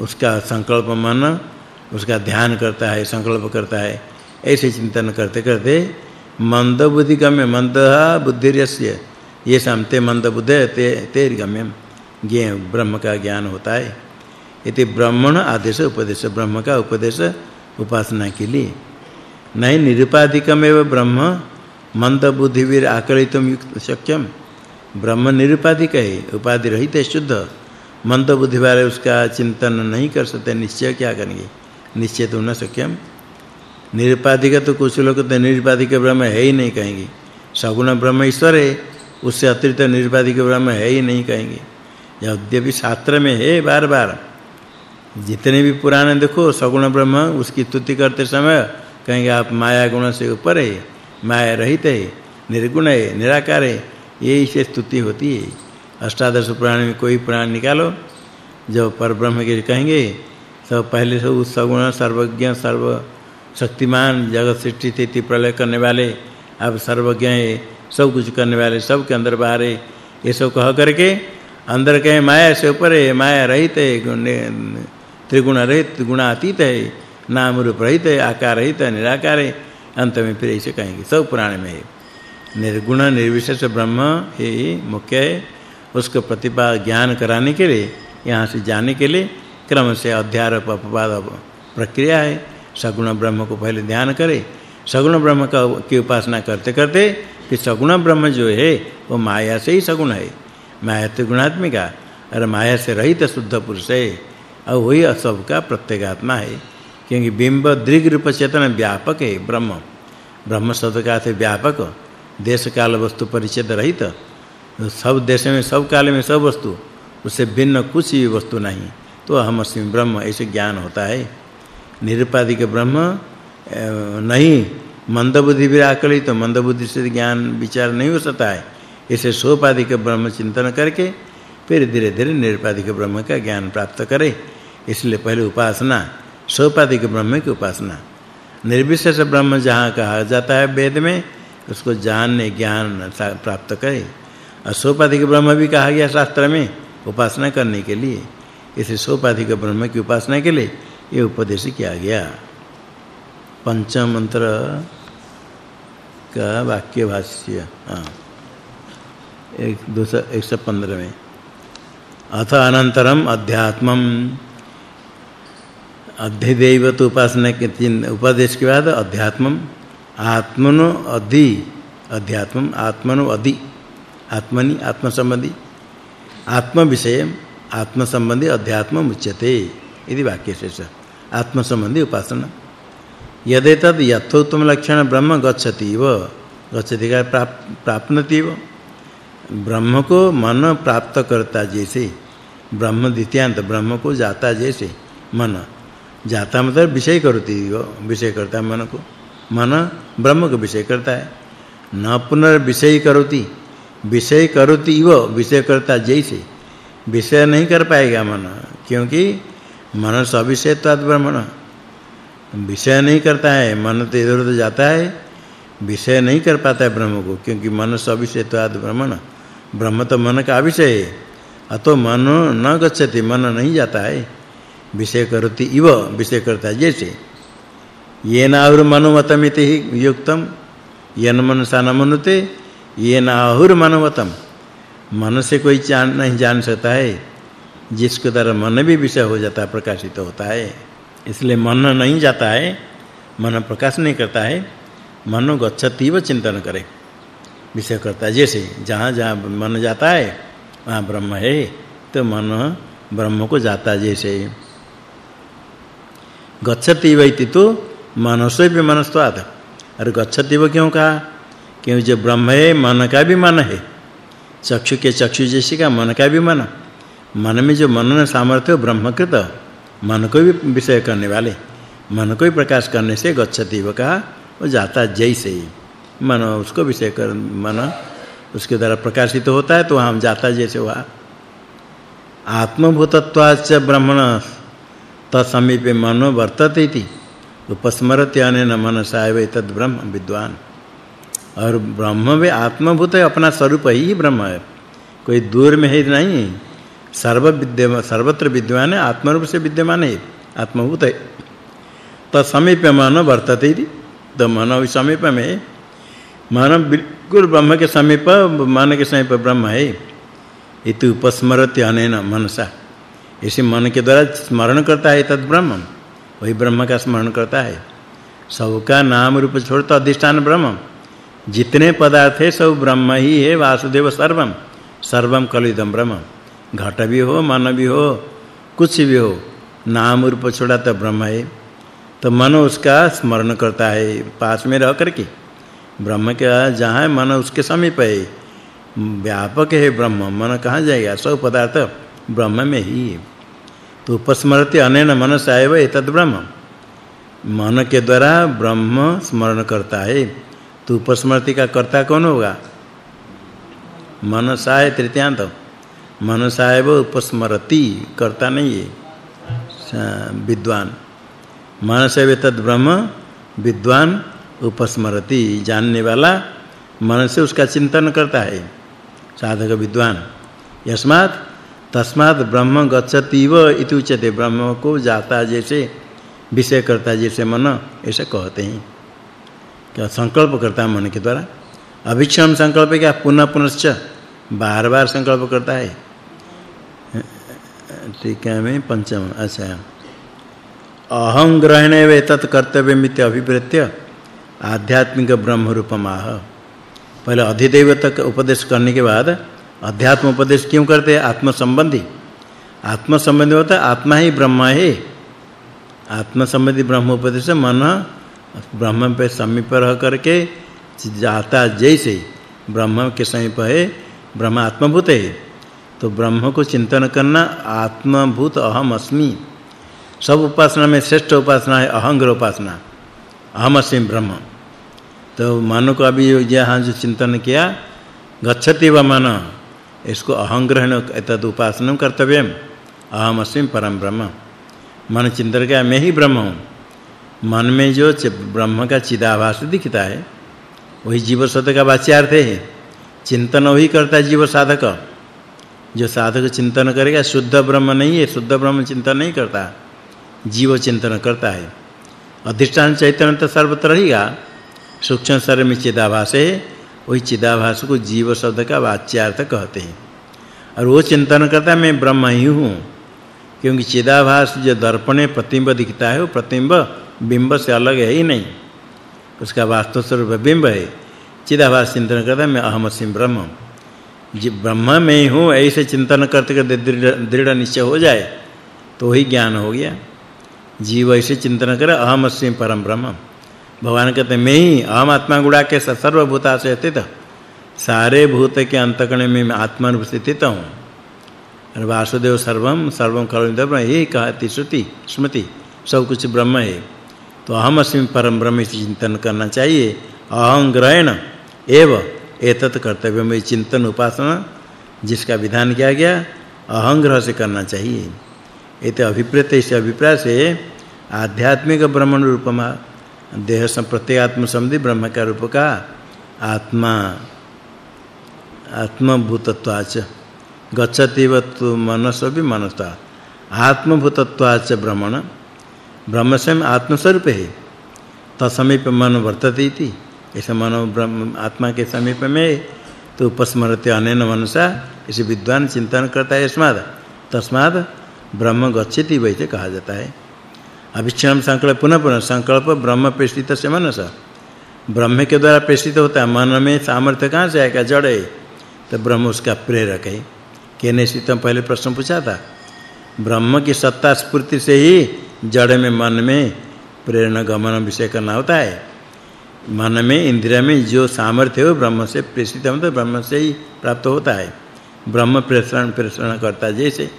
उसका संकल्प मन, उसका ध्यान करता है, संकल्प करता है। ऐसे चिंतन करते करते मंद बुद्धि गम्य मंद बुद्धिर्यस्य। ये समते मंद बुद्धि ते, तेर गम्यम। ज्ञ ब्रह्म का ज्ञान होता है। इति ब्रह्मण आदेश, उपदेश, ब्रह्म का उपदेश, उपासना के लिए। नहीं, निरुपाधिकमेव ब्रह्म मंद बुद्धिवीर आकलितम युक्त शक्यम। ब्रह्म निरुपाधिक है, उपाधि रहित है, शुद्ध। मंद बुद्धि वाले उसका चिंतन नहीं कर सकते, निश्चय क्या करेंगे? निश्चय तो न सक्यम निरुपाधिक तो कुछ लोग तो निरुपाधिक ब्रह्म है ही नहीं कहेंगे। सगुण ब्रह्म ईश्वर है, उससे अतिरिक्त निरुपाधिक ब्रह्म है ही नहीं कहेंगे। यद्यपि शास्त्र में है बार-बार। जितने भी पुराण देखो, सगुण ब्रह्म, उसकी स्तुति करते समय कहेंगे, आप माया गुण से ऊपर है, माया रहित है, निर्गुण है, निराकार है यही से स्तुति होती है। अष्टादश पुराण में कोई पुराण निकालो, जो पर ब्रह्म के कहेंगे सब पहले से उस सगुण, सर्वज्ञ, सर्व शक्तिमान, जगत सृष्टि स्थिति प्रलय करने वाले, अब सर्वज्ञ है, सब कुछ करने वाले सब के अंदर बाहर है। ये सब कह करके अंदर कहे, माया से ऊपर है, माया रहित है त्रिगुण रहित, गुणातीत है, नाम रूप रहित है, आकार रहित है, निराकार है। अंत में फिर ऐसे कहेंगे, सब पुराण में है। निर्गुण, निर्विशेष ब्रह्म ही मुख्य है। उसको प्रतिपा ज्ञान कराने के लिए, यहाँ से जाने के लिए क्रम से अध्यारोप, अपवाद, प्रक्रिया है। सगुण ब्रह्म को पहले ध्यान करे, सगुण ब्रह्म का की उपासना करते करते कि सगुण ब्रह्म जो है, वो माया से ही सगुण है। माया तो गुणात्मिका और माया से रहित शुद्ध पुरुष है, और वही सब का प्रत्येगात्मा है, क्योंकि बिंब दृग रूप चेतन व्यापक है ब्रह्म। ब्रह्म शब्द का अर्थ व्यापक देश काल वस्तु परिचय रहित। सब देश में, सब काल में सब वस्तु, उससे भिन्न कुछ भी वस्तु नहीं तो हम अस्मि ब्रह्म ऐसे ज्ञान होता है। निरुपाधिक ब्रह्म नहीं, मंदबुद्धि भी आकलित तो मंदबुद्धि से ज्ञान विचार नहीं हो सकता है। इसे सोपाधिक ब्रह्म चिंतन करके फिर धीरे-धीरे निरुपाधिक ब्रह्म का ज्ञान प्राप्त करे। इसलिए पहले उपासना, सोपाधिक ब्रह्म की उपासना। निर्विशेष ब्रह्म जहाँ कहा जाता है वेद में, उसको जानने, ज्ञान प्राप्त करे। और ब्रह्म भी कहा गया शास्त्र में, उपासना करने के लिए। इसे सोपाधिक ब्रह्म की उपासना के लिए ये उपदेश किया गया। पंचम मंत्र का वाक्य भाष्य हाँ। एक दूसरा 115 में। अथ अनंतरम अध्यात्मम। अधिदैवत उपासना के तीन उपदेश के बाद अध्यात्मम। आत्मनो अधि, अध्यात्मम, आत्मनो अधि। आत्मनि आत्म संबंधी आत्म विषय आत्म संबंधी अध्यात्म उच्यते इति वाक्य शेष आत्म संबंधी उपासना। यदि तद यथोत्तम लक्षण ब्रह्म गच्छति व गच्छति का प्राप्नति व ब्रह्म को मन प्राप्त करता जैसे, ब्रह्म द्वितीयांत ब्रह्म को जाता जैसे, मन। जाता मतलब विषय करती विषय करता मन को मन ब्रह्म को विषय करता है। न पुनर्विषय करोति, विषय करोति विषय करता जैसे। विषय नहीं कर पाएगा मन, क्योंकि मन सविषयत्वाद ब्रह्मण विषय नहीं करता है, मन तो इधर-उधर जाता है, विषय नहीं कर पाता है ब्रह्म को, क्योंकि मन सविषयत्वाद ब्रह्मण ब्रह्म तो मन का विषय है। अतो मन न गच्छति, मन नहीं जाता है। विषय करोति इव, विषय करता है जैसे। येन आहुर मनोमतमिति युक्तम, येन मनसा न मनुते, येन आहुर मनोमतम। मन से कोई जान, नहीं जान सकता है। जिसके द्वारा मन भी विषय हो जाता है, प्रकाशित तो होता है। इसलिए मन नहीं जाता है, मन प्रकाश नहीं करता है, मन गच्छति व चिंतन करे। विषय करता है, जैसे जहाँ-जहाँ मन जाता है, वहाँ ब्रह्म है तो मन ब्रह्म को जाता जैसे गच्छति वैति तो मनसो भी मनस्त्वाद और गच्छति क्यों कहा? क्योंकि जो ब्रह्म है, मन का भी मन है। चक्षु के चक्षु जैसे का मन का भी मन। मन में जो मनन सामर्थ्य ब्रह्मकृत। मन को भी विषय करने वाले। मन को भी प्रकाश करने से गच्छति वो कहा, वो जाता जैसे ही। मन उसको विषय कर, मन उसके द्वारा प्रकाशित होता है तो हम जाता जैसे हुआ आत्मभूतत्वाच ब्रह्मण, तत्समीपे मनो वर्तते इति। उपस्मरति अनेन मनसा एव तद ब्रह्म विद्वान। और ब्रह्म में आत्मभूत अपना स्वरूप ही ब्रह्म है। कोई दूर में है नहीं। सर्व विद्यमान सर्वत्र विद्यमान है आत्मरूप से विद्यमान है आत्मभूत। है तो समीप मन वर्तते इति। तो मन समीप में मन बिल्कुल ब्रह्म के समीप, मन के समीप ब्रह्म है। इति उपस्मरति अनेन मनसा। इसी मन के द्वारा स्मरण करता है तद ब्रह्म। वही ब्रह्म का स्मरण करता है। सबका नाम रूप छोड़ तो अधिष्ठान ब्रह्म। जितने पदार्थ है, सब ब्रह्म ही है, वासुदेव सर्वम। सर्वम कलिदम ब्रह्म। घट भी हो, मन भी हो, कुछ भी हो, नाम रूप छोड़ा तो ब्रह्म है। तो मन उसका स्मरण करता है, पास में रह करके ब्रह्म के जहाँ मन उसके समीप है, व्यापक है ब्रह्म, मन कहाँ जाएगा? सब पदार्थ ब्रह्म में ही है। तो उपस्मरति अनेन मनस आएव एतद ब्रह्म। मन के द्वारा ब्रह्म स्मरण करता है। तो उपस्मृति का कर्ता कौन होगा? मनसा है तृतीयांत। मनसा एव उपस्मरति, करता नहीं है। विद्वान। मनस तद ब्रह्म, विद्वान उपस्मरति, जानने वाला मन से उसका चिंतन करता है। साधक विद्वान। यस्मात्, तस्मात् ब्रह्म गच्छतीव इति उच्यते। ब्रह्म को जाता जैसे, विषय करता जैसे मन, ऐसा कहते हैं। क्या संकल्प करता है मन के द्वारा? अभिक्षम संकल्प क्या? पुनः पुनश्च बार-बार संकल्प करता है। ठीक में पंचम अच्छा अहं ग्रहणे वे तत् कर्तव्यमित अभिप्रेत्य आध्यात्मिक ब्रह्म रूपमाह पहले अधिदेव तक उपदेश करने के बाद अध्यात्म उपदेश क्यों करते? हैं आत्म संबंधी आत्म संबंधी होता है आत्मा ही ब्रह्म है। आत्म संबंधी ब्रह्म उपदेश मन ब्रह्म पे समीप रह करके जाता जैसे ब्रह्म के समीप है ब्रह्म आत्मभूत है। तो ब्रह्म को चिंतन करना आत्मभूत अहम अस्मि। सब उपासना में श्रेष्ठ उपासना है अहंग्र उपासना। अहम अस्मि ब्रह्म। तो मन को अभी यहाँ जो चिंतन किया, गच्छति व मन, इसको अहंग्रहण तद उपासना कर्तव्यम। अहम अस्मि परम ब्रह्म। मन चिंतन किया, मैं ही ब्रह्म हूँ। मन में जो ब्रह्म का चिदाभास दिखता है, वही जीव शब्द का वाच्यार्थ है। चिंतन वही करता है जीव साधक जो साधक चिंतन करेगा, शुद्ध ब्रह्म नहीं है, शुद्ध ब्रह्म चिंतन नहीं करता। जीव चिंतन करता है। अधिष्ठान चैतन्य तो सर्वत्र रहेगा। सूक्ष्म शरीर में चिदाभास है। वही चिदाभास को जीव शब्द का वाच्यार्थ कहते हैं। और वो चिंतन करता है, मैं ब्रह्म ही हूँ। क्योंकि चिदाभास जो दर्पण में प्रतिबिंब दिखता है, वो प्रतिबिंब बिंब से अलग है ही नहीं। उसका वास्तव स्वरूप बिंब है। चिदाभास चिंतन करता है, मैं अहम सिंह ब्रह्म जी, ब्रह्म में हूँ ऐसे चिंतन करते करते दृढ़ निश्चय हो जाए तो वही ज्ञान हो गया। जीव ऐसे चिंतन करे, अहम सिंह परम ब्रह्म। भगवान कहते, मैं ही, अहम आत्मा गुणा के सर्वभूता से स्थित। सारे भूत के अंतकण में मैं आत्मा स्थित हूँ। और वासुदेव सर्वम सर्वम खलु यही कहती श्रुति, स्मृति, सब कुछ ब्रह्म है। तो अहम अस्मि परम ब्रह्म इस चिंतन करना चाहिए। अहं ग्रहण एव एतत् कर्तव्य में चिंतन उपासना, जिसका विधान किया गया अहंग्रह से करना चाहिए। एते अभिप्रेत, इस अभिप्राय से आध्यात्मिक ब्रह्मण रूपमा, देह संप्रत्यात्म संबंधी ब्रह्म का रूप का आत्मा, आत्मभूतत्वाच। गच्छति तु मनस भी आत्मभूतत्वाच ब्रह्मण। ब्रह्म से आत्मस्वरूप है। तसमीप मन वर्तते इति। ऐसे मन ब्रह्म, आत्मा के समीप में तो उपस्मरते अनेन मनसा इसे विद्वान चिंतन करता है स्माद तस्माद ब्रह्म गच्छति वैसे कहा जाता है। अभिक्षम संकल्प, पुनः पुनः संकल्प ब्रह्म प्रेषित से मनसा ब्रह्म के द्वारा प्रेषित होता है, मन में सामर्थ्य कहाँ से आएगा? जड़ है। तो ब्रह्म उसका प्रेरक है। कहने से तो पहले प्रश्न पूछा था। ब्रह्म की सत्ता स्फूर्ति से ही जड़ में मन में प्रेरणा गमन विषय करना होता है। मन में इंद्रिय में जो सामर्थ्य हो ब्रह्म से प्रेषित हम तो ब्रह्म से ही प्राप्त होता है। ब्रह्म प्रेषण प्रेषण करता है, जैसे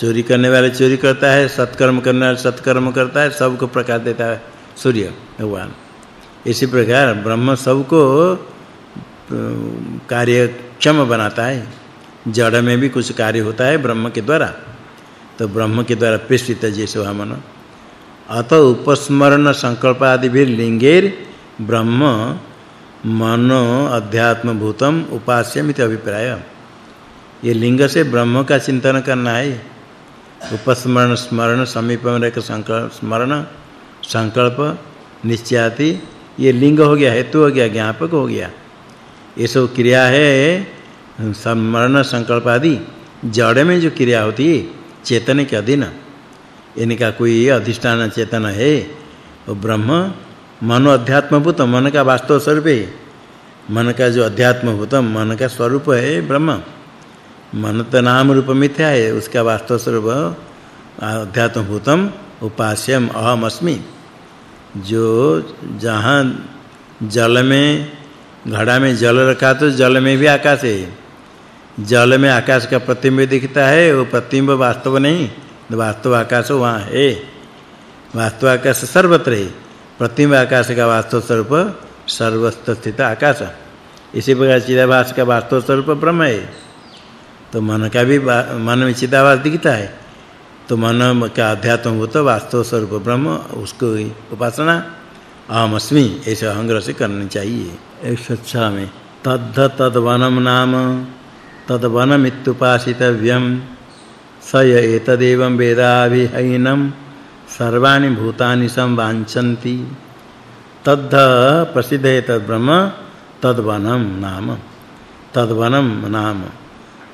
चोरी करने वाले चोरी करता है, सत्कर्म करने वाले सत्कर्म करता है, सबको प्रकाश देता है, सूर्य, भगवान। इसी प्रकार ब्रह्म सबको कार्यक्षम बनाता है। जड़ में भी कुछ कार्य होता है ब्रह्म के द्वारा। तो ब्रह्म के द्वारा प्रेषित जैसे वह मन। अत उपस्मरण संकल्प आदि भी लिंगेर ब्रह्म मनो अध्यात्म भूतम उपास्यमित अभिप्राय। ये लिंग से ब्रह्म का चिंतन करना है। उपस्मरण, स्मरण समीप में रख संकल्प, स्मरण, संकल्प, निश्चयाति, ये लिंग हो गया, हेतु हो गया, ज्ञापक हो गया। ये सब क्रिया है, स्मरण संकल्प आदि जड़ में जो क्रिया होती है, चेतन के अधीन। इनका कोई अधिष्ठान चेतन है? वो ब्रह्म मनो अध्यात्मभूत, मन का वास्तव स्वरूप है। मन का जो अध्यात्म अध्यात्मभूत, मन का स्वरूप है ब्रह्म। मन तो नाम रूप मिथ्या है, उसका वास्तव स्वरूप अध्यात्म भूतम उपास्यम अहम अस्मि जो जहाँ जल में, घड़ा में जल रखा तो जल में भी आकाश है। जल में आकाश का प्रतिबिंब दिखता है, वो प्रतिबिंब वास्तव नहीं। वास्तव आकाश वहाँ है। वास्तव आकाश सर्वत्र है। प्रतिबिंब आकाश का वास्तव स्वरूप सर्वस्थ स्थित आकाश इसी प्रकार चिदाभास का वास्तव स्वरूप ब्रह्म है। तो मन का भी मन में चिदाभास दिखता है। तो मन का अध्यात्म भूत वास्तव स्वरूप ब्रह्म, उसको उपासना अहम अस्मि ऐसे अहंग्रह से करनी चाहिए। एक सच्चा में तद्ध तद्वनम नाम। तद्वनम इत्युपासितव्यम स य एतदेवं वेदाभिहैनं सर्वाणि भूतानि संवाञ्छन्ति। तद्ध प्रसिद्ध तद्ब्रह्म तद्वनम नाम। तद्वनम नाम।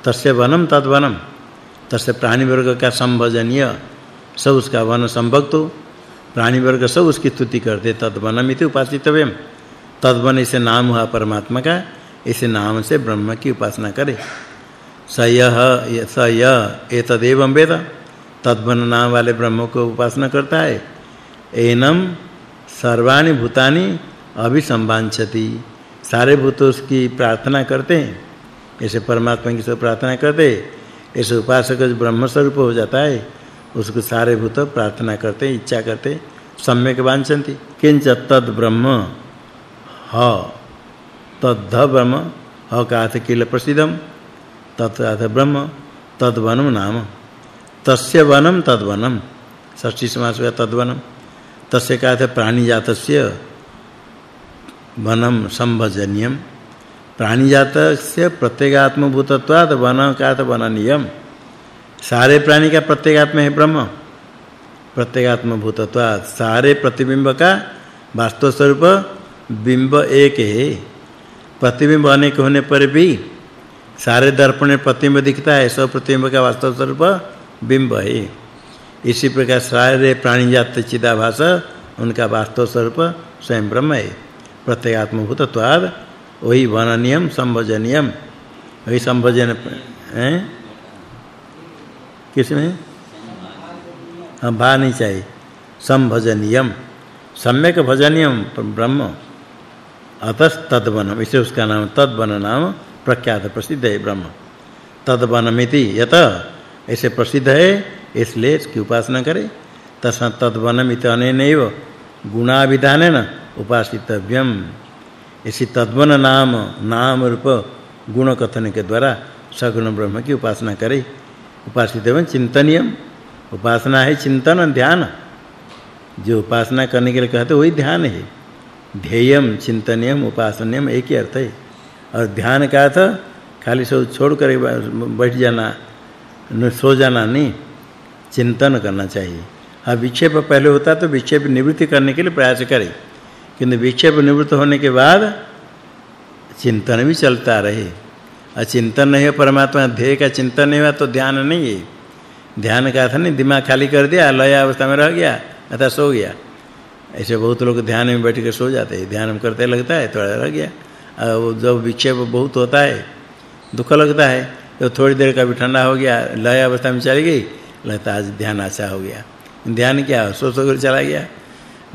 तस्य वनम तद्वनम तस्य प्राणी वर्ग का संभजनीय सब उसका वन संभक्त। प्राणी वर्ग सब उसकी स्तुति करते, तद्वनम इति उपासितव्यम। तद्वन इसे नाम हुआ परमात्मा का, इसे नाम से ब्रह्म की उपासना करे। स यह स यह एतदेवं वेद। तद्वन नाम वाले ब्रह्म को उपासना करता है। एनम सर्वाणि भूतानि अभिसंवांछति सारे भूत उसकी प्रार्थना करते हैं। ऐसे परमात्मा की सब प्रार्थना करते ऐसे उपासक जो ब्रह्म स्वरूप हो जाता है, उसको सारे भूत प्रार्थना करते इच्छा करते सम्यक वांछन्ति। किंच तद ब्रह्म ह। तद्ध ब्रह्म ह का अर्थ किल प्रसिद्धम। तत् अर्थ ब्रह्म, तद्वनम नाम। तस्य वनम, तद्वनम। षष्ठी समास हुआ तद्वनम। तस्य का अर्थ प्राणिजातस्य वनम संभजन्यम। प्राणीजात से प्रत्येगात्म भूतत्वाद वन का तो वन नियम सारे प्राणी का प्रत्येगात्म है ब्रह्म। प्रत्येगात्म भूतत्वाद सारे प्रतिबिंब का वास्तव स्वरूप बिंब एक है। प्रतिबिंब अनेक होने पर भी सारे दर्पण में प्रतिबिंब दिखता है, सब प्रतिबिंब का वास्तव स्वरूप बिंब है। इसी प्रकार सारे प्राणीजात चिदाभास, उनका वास्तव स्वरूप स्वयं ब्रह्म है। प्रत्येगात्म भूतत्वाद वही वननियम, संभजनियम। वही संभजन, हैं? किसमें? हम भा नहीं चाहिए। संभजनियम। सम्यक भजनियम, ब्रह्म। अतस तद्वनम इसे उसका नाम तद्वन नाम प्रख्यात प्रसिद्ध है ब्रह्म। तद्वनमिति यत, ऐसे प्रसिद्ध है इसलिए इसकी उपासना करें। तस् तद्वनमित अनेनैव गुणाविधानेन उपासितव्यम। इसी तद्वन नाम नाम रूप गुण कथन के द्वारा सगुण ब्रह्म की उपासना करे। उपासित एवं चिंतनियम। उपासना है चिंतन ध्यान। जो उपासना करने के लिए कहते वही ध्यान है। ध्येयम, चिंतनियम, उपासनियम एक ही अर्थ है। और ध्यान का अर्थ खाली सब छोड़ कर बैठ जाना सो जाना नहीं, चिंतन करना चाहिए। हाँ विक्षेप पहले होता तो विक्षेप निवृत्ति करने के लिए प्रयास करें, किंतु विक्षेप निवृत्त होने के बाद चिंतन भी चलता रहे। और चिंतन नहीं है, परमात्मा ध्येय का चिंतन नहीं हुआ तो ध्यान नहीं है। ध्यान का था नहीं, दिमाग खाली कर दिया, लय अवस्था में रह गया, अतः सो गया। ऐसे बहुत लोग ध्यान में बैठ के सो जाते हैं, ध्यान करते लगता है, थोड़ा रह गया। और जब विक्षेप बहुत होता है, दुख लगता है तो थोड़ी देर का भी ठंडा हो गया, लय अवस्था में चली गई, लगता आज ध्यान अच्छा हो गया। ध्यान क्या सो सो कर चला गया।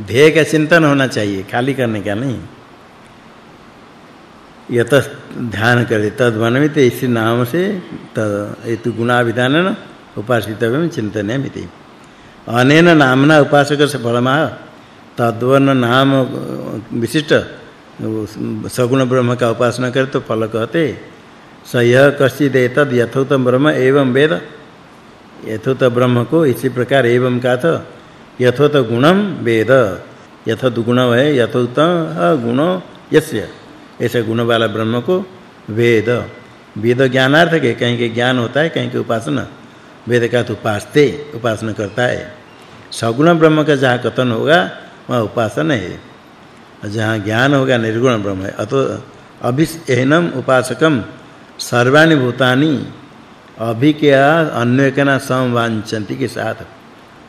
ध्येय का चिंतन होना चाहिए, खाली करने का नहीं। यत ध्यान करे, तद मनमित, इसी नाम से तद हेतु गुणाविधान उपासितव्यम चिंतनमिति अनेन नामना उपासक से फलमा तद्वन नाम विशिष्ट सगुण ब्रह्म का उपासना करे तो फल कहते, स यह कश्चिद एतद यथोत ब्रह्म एवं वेद। यथोत ब्रह्म को इसी प्रकार एवं का था यथोत गुणम वेद। यथोत गुण है यथोत गुण यस्य। ऐसे गुण वाला ब्रह्म को वेद। वेद ज्ञानार्थ के, कहीं के ज्ञान होता है, कहीं के उपासना। वेद का तो उपासते, उपासना करता है। सगुण ब्रह्म का जहाँ कथन होगा, वहाँ उपासना है। जहाँ ज्ञान होगा, निर्गुण ब्रह्म है। अतो अभिषेनम उपासकम सर्वाणि भूतानि अभि के संवांचन्ति के साथ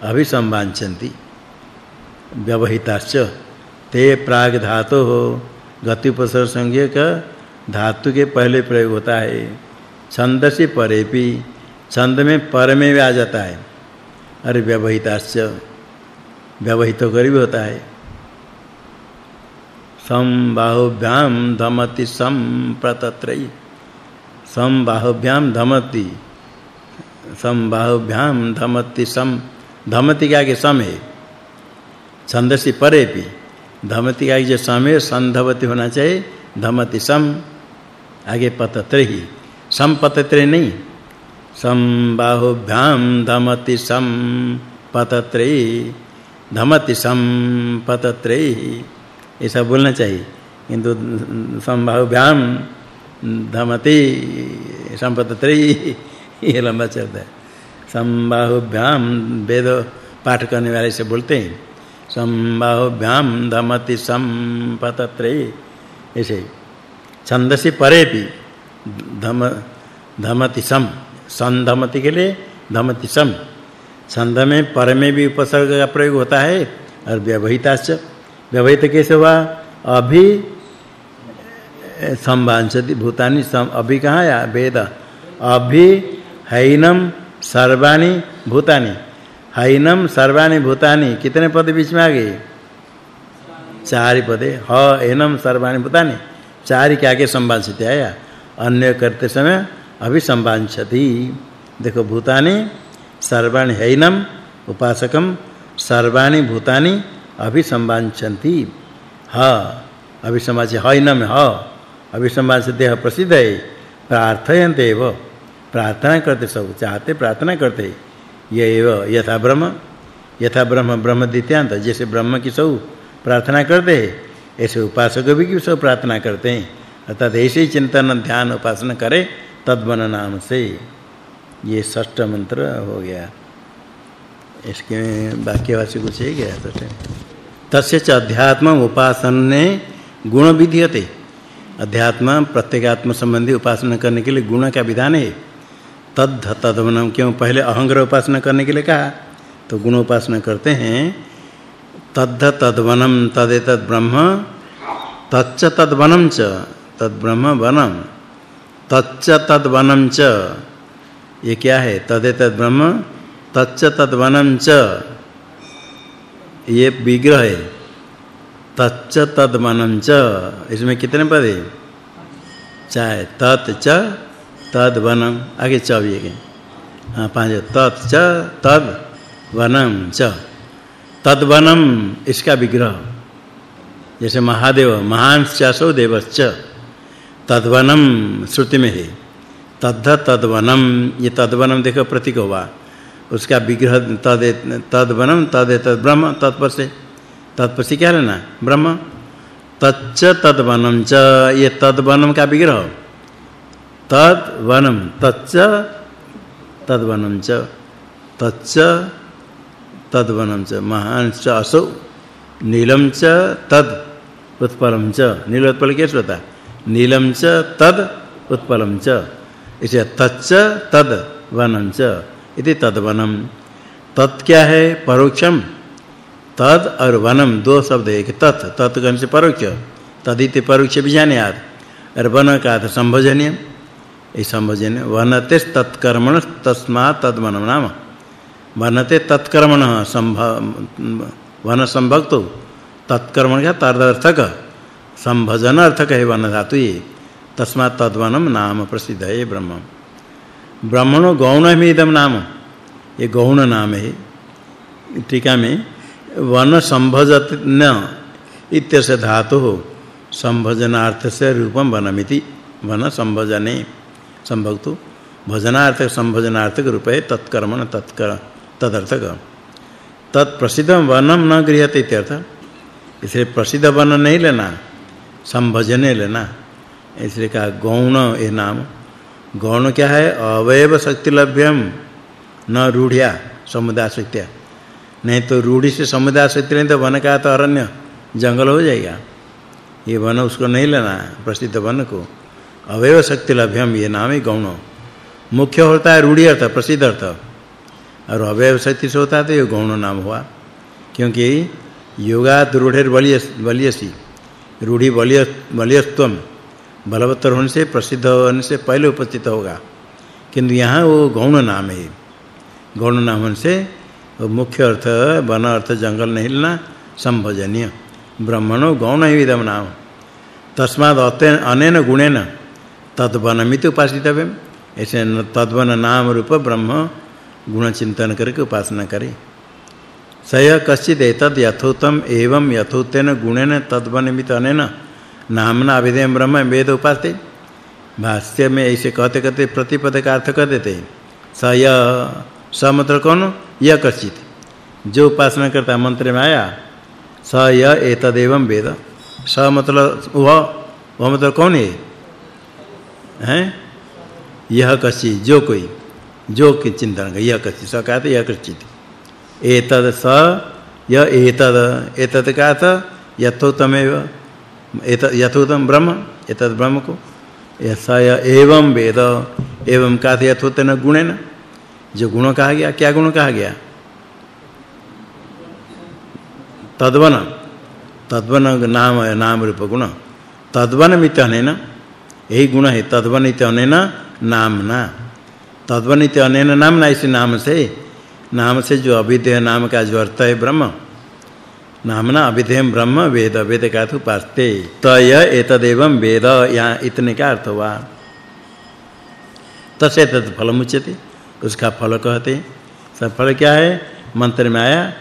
अभिसंवांचन्ति व्यवहिताश्च ते प्राग धातु हो गति उपसर्ग संज्ञा का धातु के पहले प्रयोग होता है। छंद से परेपि छंद में पर में भी आ जाता है। अरे व्यवहिताश्च व्यवहित कर भी होता है। संबाहुभ्याम धमति संप्रतत्रयी संबाहुभ्याम धमति संबाहुभ्याम धमति सम धमति के आगे सम है परे भी। धमति का जो सम है संधवति होना चाहिए, धमति सम आगे पतत्रे ही सम पतत्रे नहीं संबाहुभ्याम धमति सम पतत्रे धमति सम पतत्रे ऐसा बोलना चाहिए। किंतु संबाहुभ्याम धमति संपतत्रे ये लंबा चलता है। संबाहुभ्याम वेद पाठ करने वाले से बोलते हैं। संबाहुभ्याम धमति संपतत्रे ऐसे। छंदसि परे भी धम, धमति सम। संधमति के लिए धमति सम। छंद में पर में भी उपसर्ग का प्रयोग होता है, और व्यवहिताश्च व्यवहित कैसे हुआ अभी संवांचति भूतानि सम अभी कहाँ या, वेद? अभी, हैनम, सर्वाणि, भूतानि। हैनम, सर्वाणि, भूतानि, कितने पद बीच में आ गए? चार पदे। ह, एनम, सर्वाणि, भूतानि। चार के आगे संवांचित आया। अन्य करते समय, अभी संवांचति देखो, भूतानि, सर्वाणि, हैनम, उपासकम, सर्वाणि, भूतानि अभी संवांचन्ति ह अभी समाज हैनम ह अभी समाज देह प्रसिद्ध है। प्रार्थयन्ते एव। प्रार्थना करते सब, चाहते प्रार्थना करते। ये एव, यथा ब्रह्म। यथा ब्रह्म ब्रह्म द्वितीयांत। जैसे ब्रह्म की सब प्रार्थना करते हैं, ऐसे उपासक भी की सब प्रार्थना करते हैं। अर्थात ऐसे चिंतन, ध्यान, उपासना करे तद्वन नाम से। ये षष्ठ मंत्र हो गया। इसके वाक्यवासी कुछ है क्या तो तस्य च अध्यात्म उपासने गुण विधीयते। अध्यात्म प्रत्येगात्म संबंधी उपासना करने के लिए गुण का विधान है। तद्ध तद्वनम, क्यों? पहले अहंग्रह उपासना करने के लिए कहा। तो गुण उपासना करते हैं, तद्ध तद्वनम तदेतद ब्रह्म, तच्च तद्वनम च तद्ब्रह्म वनम, तच्च तद्वनम च। ये क्या है? तदेतद ब्रह्म तच्च तद्वनम च। ये विग्रह है। तच्च तद्वनम च। इसमें कितने पद है? चाहे तत् च तद्वनम। आगे च भी है हाँ। पाँच तत् च तद वनम च। तद्वनम इसका विग्रह। जैसे महादेव, महान चासो देवश्च। तद्वनम श्रुति में है। तद्ध तद्वनम। ये तद्वनम देखो प्रतीक हुआ उसका विग्रह तद तद्वनम तद तद ब्रह्म तत्पर से तत्पर से क्या लेना ब्रह्म। तच्च तद्वनम च, ये तद्वनम का विग्रह तद्वनम तच्च तद्वनम च, तच्च तद्वनम च, महान च, असौ, नीलम च, तद उत्पलम च। नीलोत्पल कैसे होता नीलम च, तद उत्पलम च। इसे तच्च तद वनम च। इति तद्वनम। तत् क्या है? परोक्षम। तद और वनम, दो शब्द है कि तत् तत् गण से परोक्ष। तदिति परोक्ष भी जाने याद और वन का अर्थ संभोजनीय ये संभोजनीय वनते तत्कर्मण तस्मा तद्वनम नाम। वनते तत्कर्मण संभव वन संभक्तो। तत्कर्मण का तदर्थक संभजन अर्थक है वन धातु ये। तस्मात् तद्वनम नाम प्रसिद्ध है ब्रह्म। ब्रह्मणो गौण में इदम नाम। ये गौण नाम है। टीका में वन संभजत न इत्यस्य धातु संभजनार्थ से रूपम वनमिति। वन संभजने संभक्तु। भजनार्थ संभजनार्थक रूप तत्कर्मण तत्कर तदर्थक। तत्प्रसिद्ध वनम न गृहते इत्यर्थ। इसलिए प्रसिद्ध वन नहीं लेना, संभजने लेना। इसलिए कहा गौण ये नाम। गौण क्या है? अवयव शक्ति लभ्यम न रूढ़िया समुदाय शक्तिया नहीं तो रूढ़ी से समुदाय शक्ति नहीं तो वन का तो अरण्य, जंगल हो जाएगा। ये वन उसको नहीं लेना प्रसिद्ध वन को। अवयव शक्ति लभ्यम ये नाम है गौण। मुख्य होता है रूढ़ी अर्थ, प्रसिद्ध अर्थ। और अवयव शक्ति से होता है तो ये गौण नाम हुआ। क्योंकि योगा दृढ़ेर बलिय बलियसी। रूढ़ी बलिय बलियत्वम बलवत्तर होने से, प्रसिद्ध होने से पहले उपस्थित होगा। किंतु यहाँ वो गौण नाम है। गौण नाम से मुख्य अर्थ, वन अर्थ, जंगल नहीं लेना संभजनीय। ब्रह्मणो गौण विदम नाम। तस्माद अनेन गुणेन तद्वनमित उपासितव्यम। ऐसे तद्वन नाम रूप ब्रह्म गुण चिंतन करके उपासना करे। सय कश्चित एतद यथोतम एवं यथोतेन गुणेन तद्वनमित अनेन नामना अभिधेय ब्रह्म वेद उपासते। भाष्य में ऐसे कहते कहते प्रतिपद का अर्थ कर देते स य स मतलब कौन? य कश्चित। जो उपासना करता मंत्र में आया, स य एतदेवं वेद। स मतलब वह वह मतलब कौन है? हैं? यह कश्चित, जो कोई, जो कि चिंतन यह कश्चित। स कहते यह कश्चित। एतद स, य एतद। एतद का था यथोतमेव एत यथोतम ब्रह्म, एतद ब्रह्म को यसा एवं वेद, एवं का यथोतन गुणेन। जो गुण कहा गया, क्या गुण कहा गया? तद्वन। तद्वन नाम नाम रूप गुण। तद्वन मितनेन यही गुण है, तद्वन इतनेन नामना। तद्वन इतनेन नामना इस नाम से। नाम से जो अविधेय नाम का जो अर्थ है ब्रह्म। नामना अविधेय ब्रह्म वेद वेद का तो पास्ते तय एतदेवं वेद यहाँ इतने का अर्थ हुआ। तसे तद फलमुच्यते उसका फल कहते। सब फल क्या है? मंत्र में आया,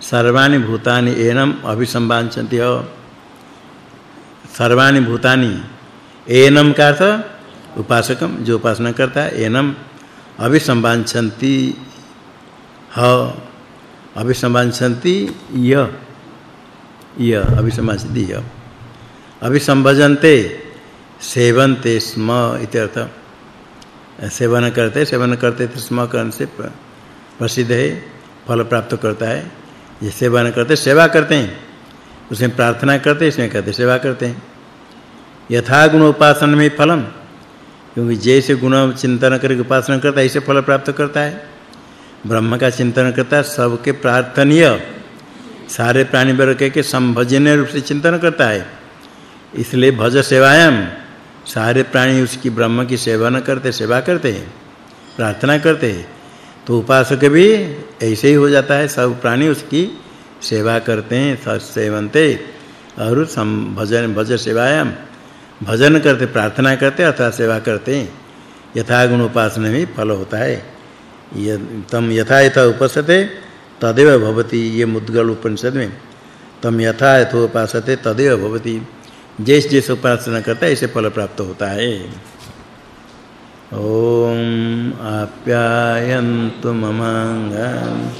सर्वाणि भूतानि एनम अभिसंवांचन्ति हो। सर्वाणि भूतानि एनम का अर्थ? उपासकम जो उपासना करता है, एनम अभिसंवांचन्ति ह। अभिसंवांचन्ति य। य अभिसंवांचन्ति य अभिसंभजन्ते सेवन्ते स्म इत्यर्थ सेवन करते सेवन करते थे स्म कर्ण से प्रसिद्ध है, फल प्राप्त करता है। ये सेवन करते, सेवा करते हैं। उसमें प्रार्थना करते, इसमें कहते सेवा करते हैं। यथा गुण उपासन में फलम, क्योंकि जैसे गुण चिंतन करके उपासना करता है, ऐसे फल प्राप्त करता है। ब्रह्म का चिंतन करता है, सबके प्रार्थनीय। सारे प्राणी वर्ग के संभजनीय रूप से चिंतन करता है। इसलिए भज सेवायाम, सारे प्राणी उसकी ब्रह्म की सेवा न करते, सेवा करते हैं, प्रार्थना करते हैं। तो उपासक भी ऐसे ही हो जाता है, सब प्राणी उसकी सेवा करते हैं सेवनते और सम भजन भज सेवायाम, भजन करते, प्रार्थना करते, अथवा सेवा करते हैं। यथा गुण उपासना में फल होता है। ये तम यथा यथा उपसते तदेव भवति ये मुद्गल उपनिषद में। तम यथा यथो उपासते तदेव भवति। जैसे जैसे उपासना करता है, ऐसे फल प्राप्त होता है। ओम आप्यायन्तु ममांगं